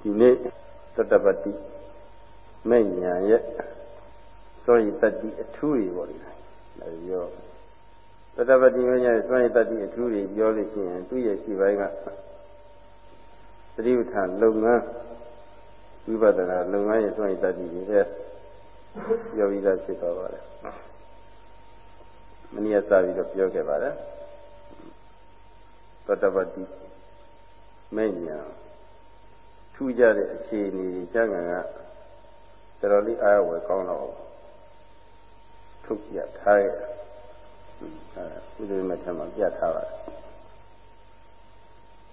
ဒီနေ့သတ္တပတိမဲ့ညာရဲ့စောရိတတိအထူးတွေပေါ့လေဒါပြောသတ္တပတိမဲ့ညာရဲ့စောရိတတိအထူးတွေပြောလို့ရှိရင်သူ့ရဲ့ရှိပိုင်းကသတိပဋ္ဌာန်လုပ်ငန်းဝိပဿနာလုပ်ငန်းရဲ့စောရိတတိတွေတဲ့ပြောပြီးသားဖြစ်သွားပါတယ်မနည်းစပြီးတော့ပြောခဲ့ပါတယ်သတ္တပတိမဲ့ညာ ထူးကြတဲ့အခြေအနေကျမ်းဂန်ကတော်တော်လေးအားဝယ်ကောင်းတော့ထုတ်ပြထားရဲ့အဲဥဒိမထမှာပြထားပါတယ်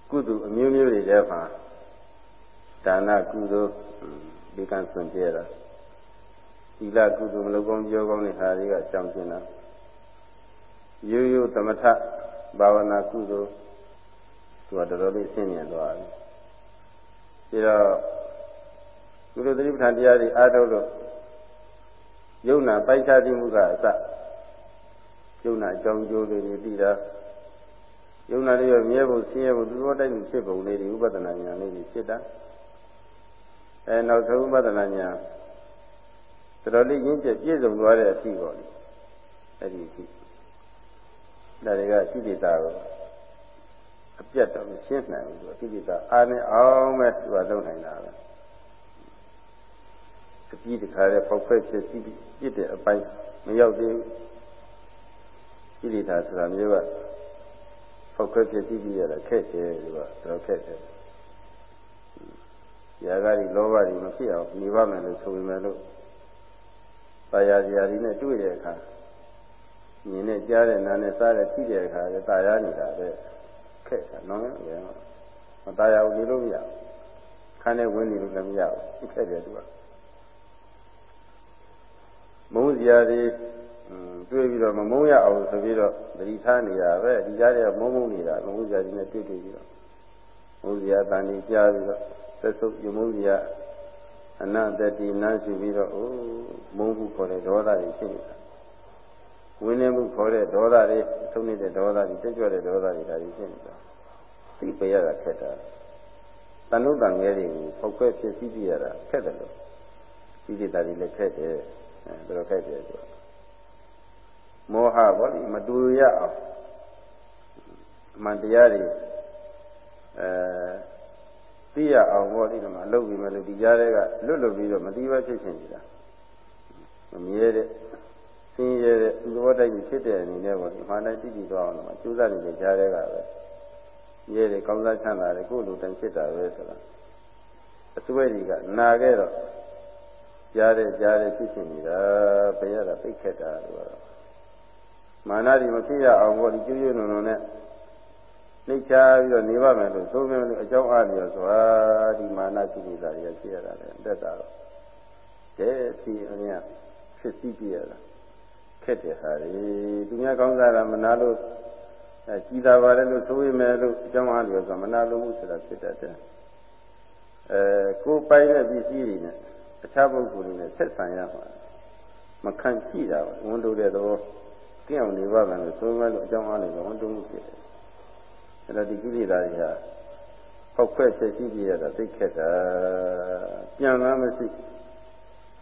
ကုသိုလ်အမျိုးမျိုးတွေထဲမှာဒါနကုသိုလ်ဒီကံစွန့်ကြရတာသီလကုသိုလ်မလုပ်ကောင်းပြောကောင်းတဲ့ဟာတွေကကြောင်းကျင်တာရိုးရိုးသမထဘာဝနာကုသိုလ်သူကတော်တော်လေးရှင်းမြင်သွားပြီ ပြီးတော့ကုလိုသတိပဋ္ဌာန်တရားတွေအားထုတ်လို့ယုံနာပိုက်ခြားသိမှုကအစယုံနာအကြောင်းကျိုးတွေသိတာယုံနာတွေရောမြဲဖို့ဆင်းရဲဖို့သူတော်တိုက်မှုဖြစ်ပုံလေးတွေဥပဒနာဉာဏ်လေးတွေဖြစ်တာအဲနောက်ဆုံးဥပဒနာဉာဏ်တော်တော်လေးရင်းကျက်ပြည့်စုံသွားတဲ့အဖြစ်ပေါ့လေအဲ့ဒီအဖြစ်ဒါတွေကရှိတိတာကို အပြတ်တော့မရှင်းနိုင်ဘူးသူအတိကအားနဲ့အောင်မဲ့သူကလုံနိုင်တာပဲအပြီးတခါလဲပေါက်ဖက်ဖြစ်စီးပြစ်တဲ့အပိုင်းမရောက်သေးဘူးဣတိတာဆိုတာမျိုးကပေါက်ဖက်ဖြစ်စီးပြီးရတာခက်တယ်သူကတော်ခက်တယ်ຢာကတွေလောဘတွေမဖြစ်အောင်နေပါမယ်လို့ဆိုပေမဲ့လို့တာယာဇာတိနဲ့တွေ့တဲ့အခါမြင်နဲ့ကြားတဲ့နားနဲ့စားတဲ့ထိတဲ့အခါလည်းတာယာနေတာပဲ ခက်တာနော်လေမตายရဘူးနေလို့မရခန်းထဲဝင်နေလို့လည်းမရဘူးခက်တယ်သူကမုန်းစရာတွေတွေ့ပြီးတော့မမုန်းရအောင်ဆိုပြီးတော့သတိထားနေရပဲဒီကြားထဲမုန်းမုန်းနေတာမုန်းစရာတွေနဲ့တွေ့တွေ့ပြီးတော့မုန်းစရာတန်ကြီးကြားပြီးတော့သက်ဆုပ်ယမုန်းစရာအနတ္တိနာရှိပြီးတော့အိုးမုန်းမှုခေါ်တဲ့ဒေါသတွေဖြစ်နေတာဝင်းနေမှုခေါ်တဲ့ဒေါသတွေသုံးနေတဲ့ဒေါသတွေတက်ကြွတဲ့ဒေါသတွေဒါတွေဖြစ်နေတာ သိပရတာခက်တာတဏှုတန်ငယ်တွေကိုဖောက်ခွဲဖြစ်စည်းပြရတာခက်တယ်လို့ဒီဒီတာတွေလည်းခက်တယ်အဲဒါတော့ခက်တယ်ဆိုမောဟဘောဒီမတူရအောင်အမှန်တရားတွေအဲသိရအောင်ဘောဒီမှာလုပ်ပြီးမှလို့ဒီကြားထဲကလွတ်လွတ်ပြီးတော့မသိဘဲဖြစ်ရှင်နေတာမမြဲတဲ့ဆင်းရဲတဲ့သဘောတိုက်ကြီးဖြစ်တဲ့အနေနဲ့ပေါ့ဒီမှန်တိုင်းသိကြည့်သွားအောင်လို့ကျိုးစားနေတဲ့ကြားထဲကပဲ ရဲတယ်ကောင်းစားချမ်းသာတယ်ကိုယ်လိုတိုင်းဖြစ်တာပဲဆိုတာအစွဲတွေကနာခဲ့တော့ကြားတယ်ကြားတယ်ဖြစ်ဖြစ်နေတာဘယ်ရတာသိခက်တာလို့တော့မာနတွေမဖြစ်ရအောင်ပေါ့ဒီကျွကျွနုံနုံနဲ့နှိမ့်ချပြီးတော့နေပါမယ်လို့သိုးမယ်လို့အကြောင်းအားလျော်ဆိုတာဒီမာနကိလေသာတွေဖြစ်ရတာလေတက်တာတော့ကဲစီအမြတ်ဖြစ်စီပြရတာခက်တဲ့ဟာတွေသူများကောင်းစားတာမနာလို့ အဲကြည်သာပါတယ်လို့ဆိုရမယ်လို့အကြောင်းအားလျော်ဆိုမနာလိုမှုဆိုတာဖြစ်တတ်တယ်အဲကိုယ်ပိုင်တဲ့ပစ္စည်းတွေနဲ့အခြားပုဂ္ဂိုလ်တွေနဲ့ဆက်ဆံရမှာမခံကြည့်တာဝန်တိုတဲ့သဘောကြည့်အောင်နေပါမယ်လို့ဆိုမယ်လို့အကြောင်းအားလျော်ဝန်တိုမှုဖြစ်တယ်အဲဒါဒီကိလေသာတွေဟာဖောက်ခွဲဖြစ်ရှိပြရတာသိခက်တာပြန်လာမရှိ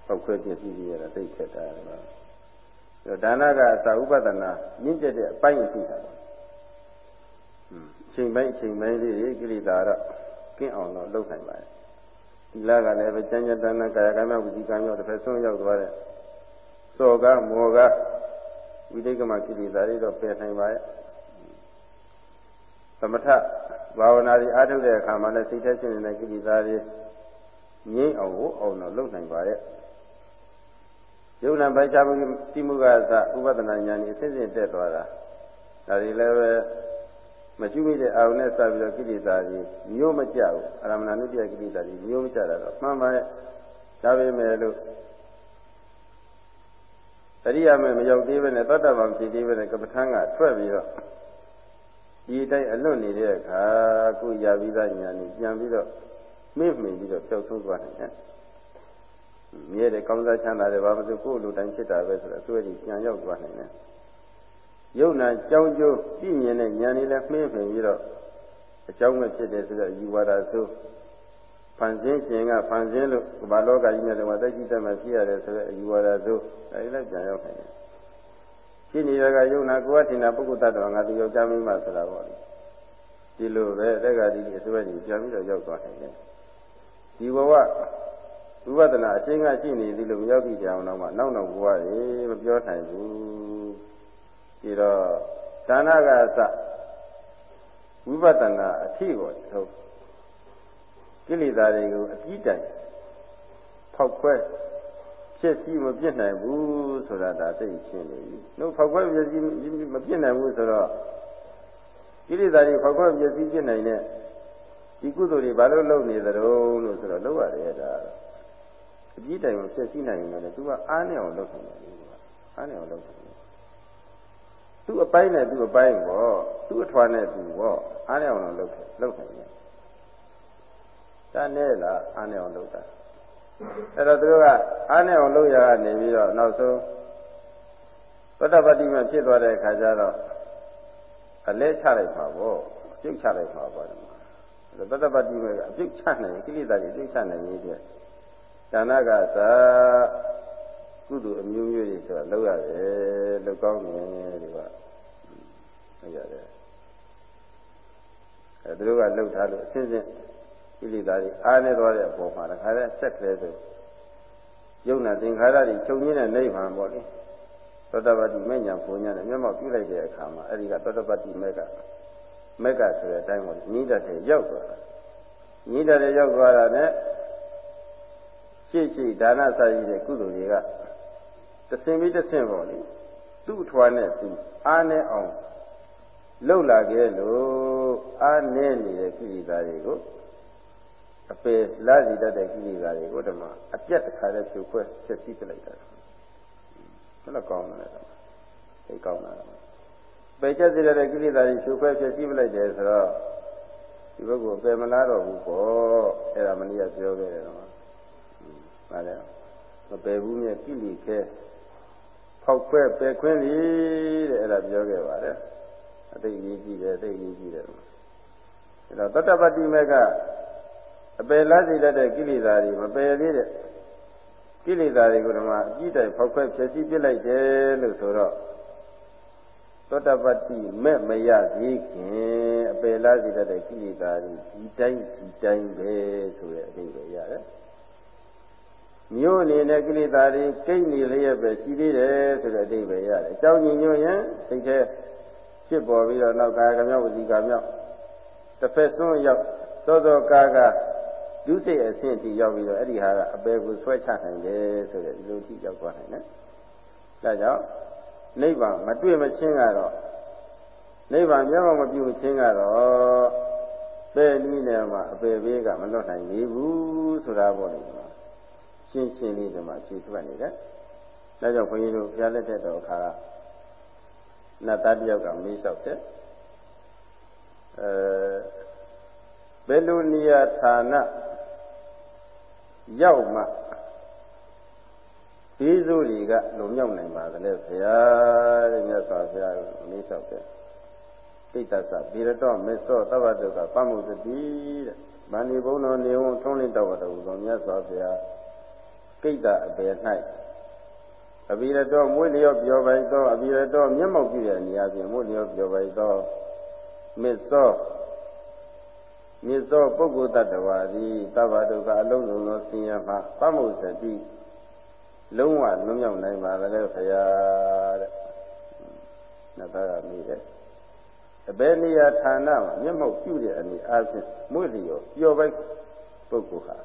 ဖောက်ခွဲဖြစ်ရှိပြရတာသိခက်တာဒါနကအစာဥပဒနာမြင့်ကျက်တဲ့အပိုင်းရှိတာပါ ချိန်ပိုင်းချိန်ပိုင်းလေးကိလေသာတော့ကင်းအောင်တော့လုပ်နိုင်ပါတယ်ဒီလကလည်းပဲကျမ်းကျတနာကာယကံမြဝိသီကံမြောက်တစ်ဖက်ဆုံးရောက်သွားတဲ့စောကမောကဝိတိကမကိလေသာတွေတော့ပယ်နိုင်ပါရဲ့သမထဘာဝနာတွေအားထုတ်တဲ့အခါမှာလည်းစိတ်ထဲရှိနေတဲ့ကိလေသာတွေငြိမ့်အောင်ကိုအောင်တော့လုပ်နိုင်ပါရဲ့ယုံနာပိုက်ချမှုတိမှုကသဥပဒနာဉာဏ်ကြီးအစစ်စစ်တက်သွားတာဒါတွေလည်းပဲ မကျွမိတဲ့အာရုံနဲ့စပြီးတော့ကိလေသာတွေမျိုးမကြဘူးအာရမဏနုတ္တိယကိလေသာတွေမျိုးမကြတာတော့မှန်ပါရဲ့ဒါပေမဲ့လို့တရိယာမေမရောက်သေးပဲနဲ့တတ္တဗံဖြစ်သေးပဲနဲ့ကပ္ပထံကထွက်ပြီးတော့ဒီတိုင်းအလွတ်နေတဲ့အခါကိုရပြီးသားညာနေပြန်ပြီးတော့မိမ့်ပြီးတော့ပျောက်ဆုံးသွားနိုင်တယ်မြဲတဲ့ကောင်းစားချမ်းသာတဲ့ဘာမှမဆိုကိုယ်လိုတိုင်းဖြစ်တာပဲဆိုတော့အစွဲကြီးပြန်ရောက်သွားနိုင်တယ် ယုံနာကြောင်းကျိုးပြည့်မြင်တဲ့ဉာဏ်လေးလည်းမှင်းပင်ပြီးတော့အကြောင်းပဲဖြစ်တယ်ဆိုတော့ယူဝါဒဆိုဖန်ဆင်းရှင်ကဖန်ဆင်းလို့ဘာလောကကြီးနဲ့တော့တက်ကြည့်တတ်မှဖြစ်ရတယ်ဆိုတဲ့အယူဝါဒသို့အဲဒီလည်းပြန်ရောက်နေတယ်ရှိနေတဲ့ကယုံနာကိုယ်ကထင်တာပုဂ္ဂိုလ်တ attva ငါသူယောက်ျားမင်းမဆိုတာပေါ့လေဒီလိုပဲတက္ကတိအစွဲကြီးပြန်ပြီးတော့ရောက်သွားနိုင်တယ်ဒီဘဝဝိပဿနာအချင်းကရှိနေသည်လို့မရောက်ကြည့်ကြအောင်တော့မှနောက်နောက်ဘဝတွေမပြောနိုင်ဘူး ဒီတော့ဒါနကအစဝိပဿနာအထီကိုထုတ်ကိလေသာတွေကိုအပြီးတိုင်ဖောက်ခွဲဖြစ်စီမပြစ်နိုင်ဘူးဆိုတာဒါသိရှင်းနေပြီ။နှုတ်ဖောက်ခွဲပြည့်စည်မပြစ်နိုင်ဘူးဆိုတော့ကိလေသာတွေဖောက်ခွဲပြည့်စည်ပြစ်နိုင်တဲ့ဒီကုသိုလ်တွေဘာလို့လုပ်နေသလဲလို့ဆိုတော့လုပ်ရတယ်ဒါအပြီးတိုင်ကိုဖြစ်စီနိုင်ရင်လည်းသူကအားနဲ့အောင်လုပ်နိုင်တယ်ကွာအားနဲ့အောင်လုပ်နိုင်တယ် သူ့အပိုင်းနဲ့သူ့အပိုင်းပေါ့သူ့အထွားနဲ့သူပေါ့အားနဲ့အောင်လုပ်လုပ်နိုင်တယ်ဒါနဲ့လားအားနဲ့အောင်လုပ်တာအဲ့တော့သူတို့ကအားနဲ့အောင်လုပ်ရကနေပြီးတော့နောက်ဆုံးပတ္တပတိမဖြစ်သွားတဲ့အခါကျတော့အလဲချလိုက်ပါဗောပြုတ်ချလိုက်ပါဗောပတ္တပတိမကအပြုတ်ချနိုင်ကိလေသာတွေပြုတ်ချနိုင်ရေးတဲ့ဒါနကသာ ကုသိုလ်အမျိုးမျိုးတွေဆိုတာလောက်ရတယ်လောက်ကောင်းတယ်ဒီကဟုတ်ရတယ်အဲသူတို့ကလှုပ်ထားလို့အစဉ်စဉ်ကိလေသာတွေအားနေသွားတဲ့အပေါ်မှာတခါတည်းဆက်ကလေးဆိုယုံနာသင်္ခါရတွေချုပ်ငင်းတဲ့နိဗ္ဗာန်ပေါ့လေသောတပတ္တိမေညာဘုံညာနဲ့မျက်မှောက်ပြုလိုက်တဲ့အခါမှာအဲဒီကသောတပတ္တိမေကမေကဆိုတဲ့အတိုင်းပေါ့ညီးတတ်တဲ့ရောက်သွားတာညီးတတ်တဲ့ရောက်သွားတာနဲ့ရှေ့ရှေ့ဒါနစာရည်တဲ့ကုသိုလ်တွေက တဆင်ပြီးတဆင်ပေါ့လေသူ့ထွားနဲ့သူအားနဲ့အောင်လှုပ်လာခဲ့လို့အားနဲ့နေတဲ့ကိလေသာတွေကိုအပယ်လာစီတတ်တဲ့ကိလေသာတွေကိုဓမ္မအပြတ်တစ်ခါတည်းဖြုတ်ခွဲဆက်စည်းပလိုက်တာဘယ်လိုကောင်းလဲဓမ္မသိကောင်းတာပယ်ချက်စေတဲ့ကိလေသာတွေဖြုတ်ခွဲဆက်စည်းပလိုက်တယ်ဆိုတော့ဒီဘက်ကိုပယ်မလားတော့ဘူးပေါ့အဲ့ဒါမနည်းပြောခဲ့တယ်တော့ပါလေမပယ်ဘူးမြဲကိလေခဲ ဖောက်ခွဲပယ်ခွင်းပြီတဲ့အဲ့ဒါပြောခဲ့ပါတယ်အသိရေးကြည့်တယ်အသိရေးကြည့်တယ်အဲ့တော့တတ္တပတ္တိမေကအပယ်လားစေတတ်တဲ့ကိလေသာတွေမပယ်သေးတဲ့ကိလေသာတွေကိုဓမ္မအကြည့်တိုင်ဖောက်ခွဲဖြည့်ဆည်းပြလိုက်တယ်လို့ဆိုတော့သောတပတ္တိမဲ့မရသေးခင်အပယ်လားစေတတ်တဲ့ကိလေသာတွေဒီတိုင်းဒီတိုင်းပဲဆိုတဲ့အဓိပ္ပာယ်ရတယ် မျိုးအနေနဲ့ကိလေသာတွေကိတ်နေလျက်ပဲရှိသေးတယ်ဆိုတဲ့အဓိပ္ပာယ်ရတယ်အကြောင်းညညွှန်ရင်စိတ်ထဲဖြစ်ပေါ်ပြီးတော့နောက်ကာယကမြောက်ဝစီကမြောက်တစ်ဖက်စွန်းရောက်သောသောကာကဒုစိတ်အဆင့်အထိရောက်ပြီးတော့အဲ့ဒီဟာကအပေကိုဆွဲချနိုင်တယ်ဆိုတဲ့ဒီလိုထိရောက်သွားနိုင်တယ်။ဒါကြောင့်နိဗ္ဗာန်မတွေ့မချင်းကတော့နိဗ္ဗာန်မျက်မှောက်မပြုချင်းကတော့ပဲနည်းနဲ့မှအပေဘေးကမလွတ်နိုင်သေးဘူးဆိုတာပေါ့လေ။ ရှင်းရှင်းလေးဒီမှာရှင်းထွက်နေတယ်။ဒါကြောင့်ဘုန်းကြီးတို့ဘုရားလက်ထက်တော်အခါကနတ်သားတယောက်ကမေးလျှောက်တယ်။အဲဘယ်လိုနေရာဌာနရောက်မှဒီစုတွေကလုံမြောက်နိုင်ပါသလဲဆရာတဲ့မြတ်စွာဘုရားမေးလျှောက်တယ်ဣတ္တသဗေရတောမေသောသဗ္ဗတုကပမုသတိတဲ့ဗန္ဒီဘုံတော်နေဝံထုံးလင်းတော်တော်တော်မြတ်စွာဘုရား ကိတ္တအပေ၌အဘိရတောမွေးလျော့ပြောပိုင်သောအဘိရတောမျက်မှောက်ပြည့်တဲ့နေရာပြင်မွေးလျော့ပြောပိုင်သောမေသောမြစ်သောပုဂ္ဂိုလ်တ attva သည်သဗ္ဗဒုက္ခအလုံးစုံသောဆင်းရဲမှပမုစတိလုံးဝလွတ်မြောက်နိုင်ပါသလဲဖရာတဲ့။နှစ်သားကမိတယ်။အဘယ်နေရာဌာနမှာမျက်မှောက်ပြုတဲ့အနေအားဖြင့်မွေ့လျော်ပျော်ပိုက်ပုဂ္ဂိုလ်ဟာ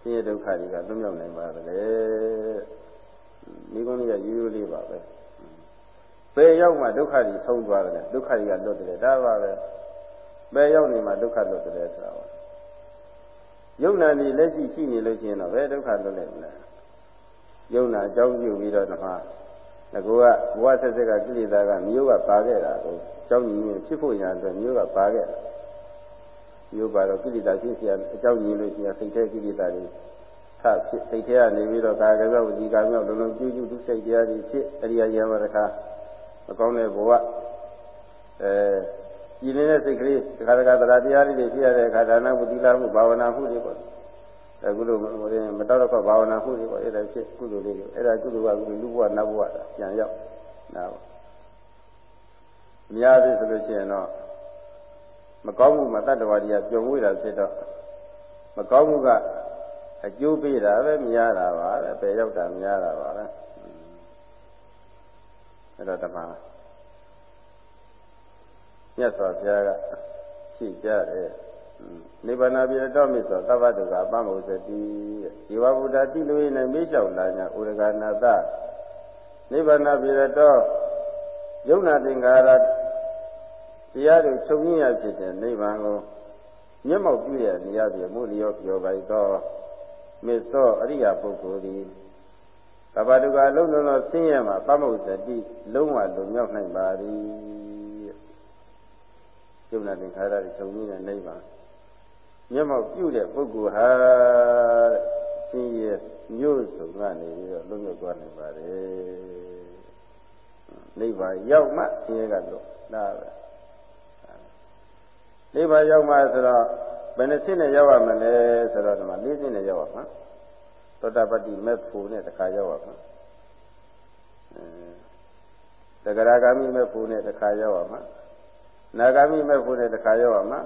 ဆင်းရဲဒုက္ခတွေကလွတ်မြောက်နိုင်ပါသလဲ။ဒီကုန်းကြီးကရိုးရိုးလေးပါပဲ။ဘယ်ရောက်မှဒုက္ခတွေဆုံးသွားတယ်ဒုက္ခတွေကလွတ်တယ်ဒါပါပဲ။ဘယ်ရောက်နေမှဒုက္ခလွတ်တယ်ဆိုတာပါယုံနာနေလက်ရှိရှိနေလို့ရှိရင်တော့ဘယ်ဒုက္ခလွတ်နိုင်မလဲယုံနာအကြောင်းပြုပြီးတော့ဓမ္မငကောကဘဝဆက်ဆက်ကကိလေသာကမျိုးကပါခဲ့တာကိုအကြောင်းကြီးဖြစ်ဖို့ရတဲ့မျိုးကပါခဲ့တာ မျိုးပါတော့ကိလေသာဖြစ်เสียအကြောင်းကြီးလို့ရှိရင်စိတ်ထဲကိလေသာတွေထဖြစ်စိတ်ထဲကနေပြီးတော့ကာကကဝစီကာမြောက်လုံးလုံးကျူးကျူးသူစိတ်တရားတွေဖြစ်အရိယာယံဝရခမကောင်းတဲ့ဘဝအဲ ကြည်နေတဲ့စိတ်ကလေးတခါတခါတရားတရားလေးတွေဖြစ်ရတဲ့အခါဒါနမှုသီလမှုဘာဝနာမှုတွေပေါ့အခုလိုမတော်တော့ဘာဝနာမှုတွေပေါ့အဲ့ဒါဖြစ်ကုသိုလ်လေးတွေအဲ့ဒါကုသိုလ်ကကုလူဘဝနတ်ဘဝပြန်ရောက်နားပါများပြီဆိုလို့ရှိရင်တော့ မကောင်းမှုမှာတတ္တဝါတွေကပြုံဝေးတာဖြစ်တော့မကောင်းမှုကအကျိုးပေးတာပဲများတာပါပဲပဲရောက်တာများတာပါပဲအဲ့တော့တမန်မြတ်စွာဘုရားကဖြည့်ကြတယ်နိဗ္ဗာန်ပြည်တော်မြတ်စွာသဗ္ဗတုကအပမုစတိဒီဝဗုဒ္ဓတိလူ၏၌မေးလျှောက်လာညာဥရကနာတနိဗ္ဗာန်ပြည်တော်ယုံနာတင်္ကာရ တရားတွေချုပ်ရင်းရဖြစ်တဲ့နိဗ္ဗာန်ကိုမျက်မှောက်ပြုရနေရပြီမို့လျောပြောပါ၏သောမေသောအရိယာပုဂ္ဂိုလ်သည်သဗ္ဗတုကအလုံးစုံသောဆင်းရဲမှာပမုစတိလုံးဝလုံမြောက်နိုင်ပါသည်ယုံနာတင်္ကာရတွေချုပ်ရင်းတဲ့နိဗ္ဗာန်မျက်မှောက်ပြုတဲ့ပုဂ္ဂိုလ်ဟာတဲ့ဆင်းရဲမျိုးစုံကနေပြီးတော့လုံးရောက်သွားနိုင်ပါတယ်နိဗ္ဗာန်ရောက်မှဆင်းရဲကလွတ်ဒါပဲ နိဗ္ဗာန်ရောက်မှဆိုတော့ဘယ်နှဆင့်နဲ့ရောက်ရမလဲဆိုတော့ဒီမှာ၄ဆင့်နဲ့ရောက်ရမှာသောတာပတ္တိမေဖို့နဲ့တခါရောက်ရမှာအဲတဂရဂာမိမေဖို့နဲ့တခါရောက်ရမှာနာဂာမိမေဖို့နဲ့တခါရောက်ရမှာ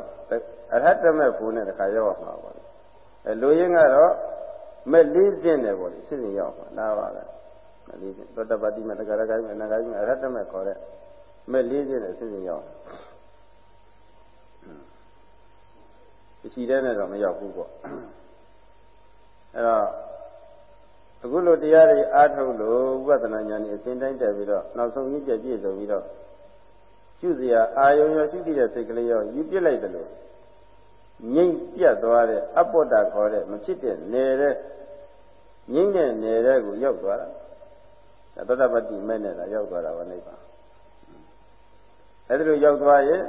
အရဟတမေဖို့နဲ့တခါရောက်ရမှာပါအဲလူရင်းကတော့မဲ့၄ဆင့်နဲ့ပေါ့လေစစ်စစ်ရောက်မှာဒါပါပဲလေးဖြင့်သောတပတိမတဂရဂိုင်းမနာဂိုင်းအရဟတမေခေါ်တဲ့မဲ့လေးဖြင့်နဲ့ဆင်းဆင်းရောက်အ ရှိတဲ့နဲ့တော့မရောက်ဘူးပေါ့အဲတော့အခုလိုတရားတွေအားထုတ်လို့ဝိပဿနာဉာဏ်ကြီးအစဉ်တိုင်းတက်ပြီးတော့နောက်ဆုံးရည်ကြပြည့်စုံပြီးတော့ရှုစရာအာယုံရောရှုသိတဲ့စိတ်ကလေးရောယူပြစ်လိုက်တယ်လို့ငိမ့်ပြတ်သွားတဲ့အပ္ပတ္တခေါ်တဲ့မဖြစ်တဲ့နယ်တဲ့ငိမ့်တဲ့နယ်တဲ့ကိုရောက်သွားတာသောတပတ္တိမဲ့နဲ့သာရောက်သွားတာပါနိဗ္ဗာန်အဲဒီလိုရောက်သွားရင်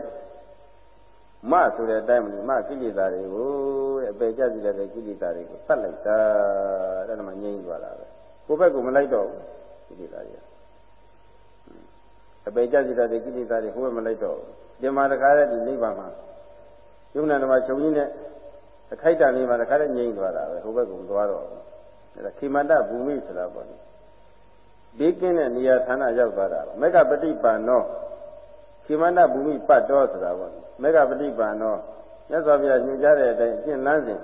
မဆိုတဲ့အတိုင်းမကိလေသာတွေကိုအပေကြစီတဲ့ကိလေသာတွေကိုတတ်လိုက်တာတဲ့မှာငြိမ့်သွားတာပဲကိုယ့်ဘက်ကမလိုက်တော့ဘူးကိလေသာတွေအပေကြစီတဲ့ကိလေသာတွေဟိုဘက်မလိုက်တော့ဒီမှာတခါတည်းဒီနိဗ္ဗာန်မှာယုံနာဓမ္မချုပ်ရင်းနဲ့အခိုက်တန်လေးမှာတခါတည်းငြိမ့်သွားတာပဲဟိုဘက်ကမသွားတော့ဘူးအဲဒါခိမန္တဘူမိဆိုတာပေါ့လေဘေးကင်းတဲ့နေရာဌာနရောက်သွားတာမေဃပฏิပန်နော ခိမန္တဘူမိပတ်တော်ဆိုတာပေါ့မေဃပฏิပန်နောမြတ်စွာဘုရားညွှန်ကြားတဲ့အတိုင်းအကျင့်လန်းစဉ်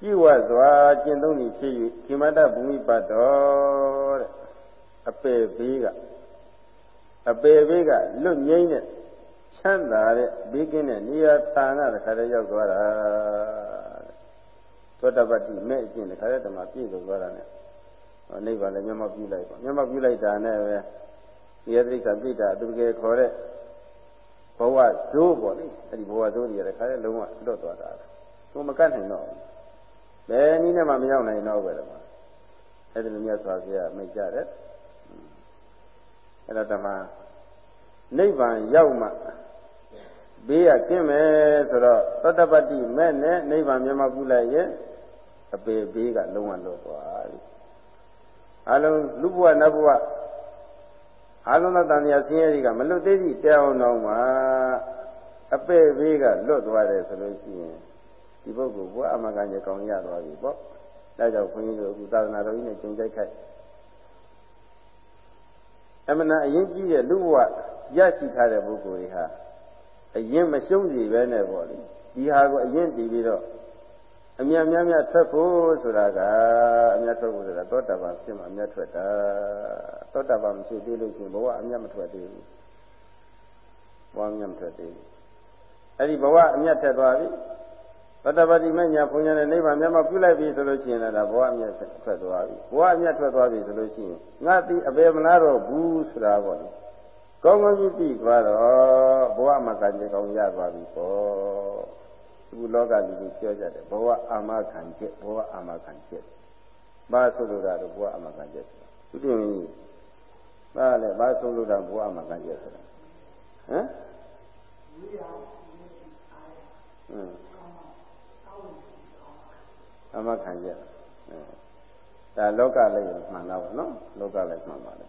ကြည်ဝစွာကျင့်သုံးနေဖြစ်၍ခိမန္တဘူမိပတ်တော်တဲ့အပေဘေးကအပေဘေးကလွတ်ငိမ့်တဲ့ချမ်းသာတဲ့ဘေးကင်းတဲ့နေရာဌာနတစ်ခါတည်းရောက်သွားတာသောတပတ္တိမဲ့အကျင့်တစ်ခါတည်းဓမ္မပြည့်စုံသွားတာ ਨੇ နိဗ္ဗာန်လည်းမျက်မှောက်ပြုလိုက်ပါမျက်မှောက်ပြုလိုက်တာနဲ့ပဲ ဒီယတိကပြိတ္တာသူတကယ်ခေါ်တဲ့ဘဝဇိုးပေါ့လေအဲ့ဒီဘဝဇိုးတွေတခါလေလုံးဝလွတ်သွားတာသူမကတ်နိုင်တော့ဘယ်နည်းနဲ့မှမရောက်နိုင်တော့ပဲတော့အဲ့ဒီလိုမြတ်စွာဘုရားမိတ်ကြတယ်အဲ့တော့ဓမ္မနိဗ္ဗာန်ရောက်မှဘေးရကျင်းမယ်ဆိုတော့သတ္တပတ္တိမဲ့နဲ့နိဗ္ဗာန်မျက်မှောက်ပြုလိုက်ရင်အပေဘေးကလုံးဝလွတ်သွားပြီအလုံးလူဘဝနတ်ဘဝ အလုံးသောတန်မြတ်ဆင်းရဲတွေကမလွတ်သေးသည့်တဲအောင်တော့မှအပဲ့ဘေးကလွတ်သွားတယ်ဆိုလို့ရှိရင်ဒီပုဂ္ဂိုလ်ဘဝအမကညကောင်းရသွားပြီပေါ့ဒါကြောင့်ခွန်ကြီးတို့အခုသာသနာတော်ကြီးနဲ့ကျင့်ကြိုက်ခိုက်အမှန်အရင်ကြီးတဲ့လူဘဝရရှိထားတဲ့ပုဂ္ဂိုလ်တွေဟာအရင်မရှုံးစီပဲနဲ့ပေါ့လေဒီဟာကိုအရင်တည်ပြီးတော့ အမြတ်များများထွက်ဖို့ဆိုတာကအမြတ်ထွက်ဖို့ဆိုတာသောတာပန်ဖြစ်မှအမြတ်ထွက်တာသောတာပန်မရှိသေးလို့ရှိရင်ဘဝအမြတ်မထွက်သေးဘူးဘဝအမြတ်မထွက်သေးဘူးအဲ့ဒီဘဝအမြတ်ထက်သွားပြီသောတာပတိမညာဘုံညာနဲ့နိဗ္ဗာန်မျက်မှောက်ပြုလိုက်ပြီဆိုလို့ရှိရင်လည်းဘဝအမြတ်ထွက်သွားပြီဘဝအမြတ်ထွက်သွားပြီဆိုလို့ရှိရင်ငါသိအပေမလားတော့ဘူးဆိုတာပေါ့လေကောင်းကောင်းကြီးသိသွားတော့ဘဝမှာကံကြေကောင်းရသွားပြီပေါ့ အခုလောကလူတွေပြောကြတယ်ဘဝအာမခံချက်ဘဝအာမခံချက်ဘာဆိုလိုတာတော့ဘဝအာမခံချက်သူတင်ကြီးဘာလဲဘာဆိုလိုတာဘဝအာမခံချက်ဆိုတာဟမ်ဟမ်အာမခံချက်ဒါလောကလည်းမှန်တော့ဗောနော်လောကလည်းမှန်ပါလေ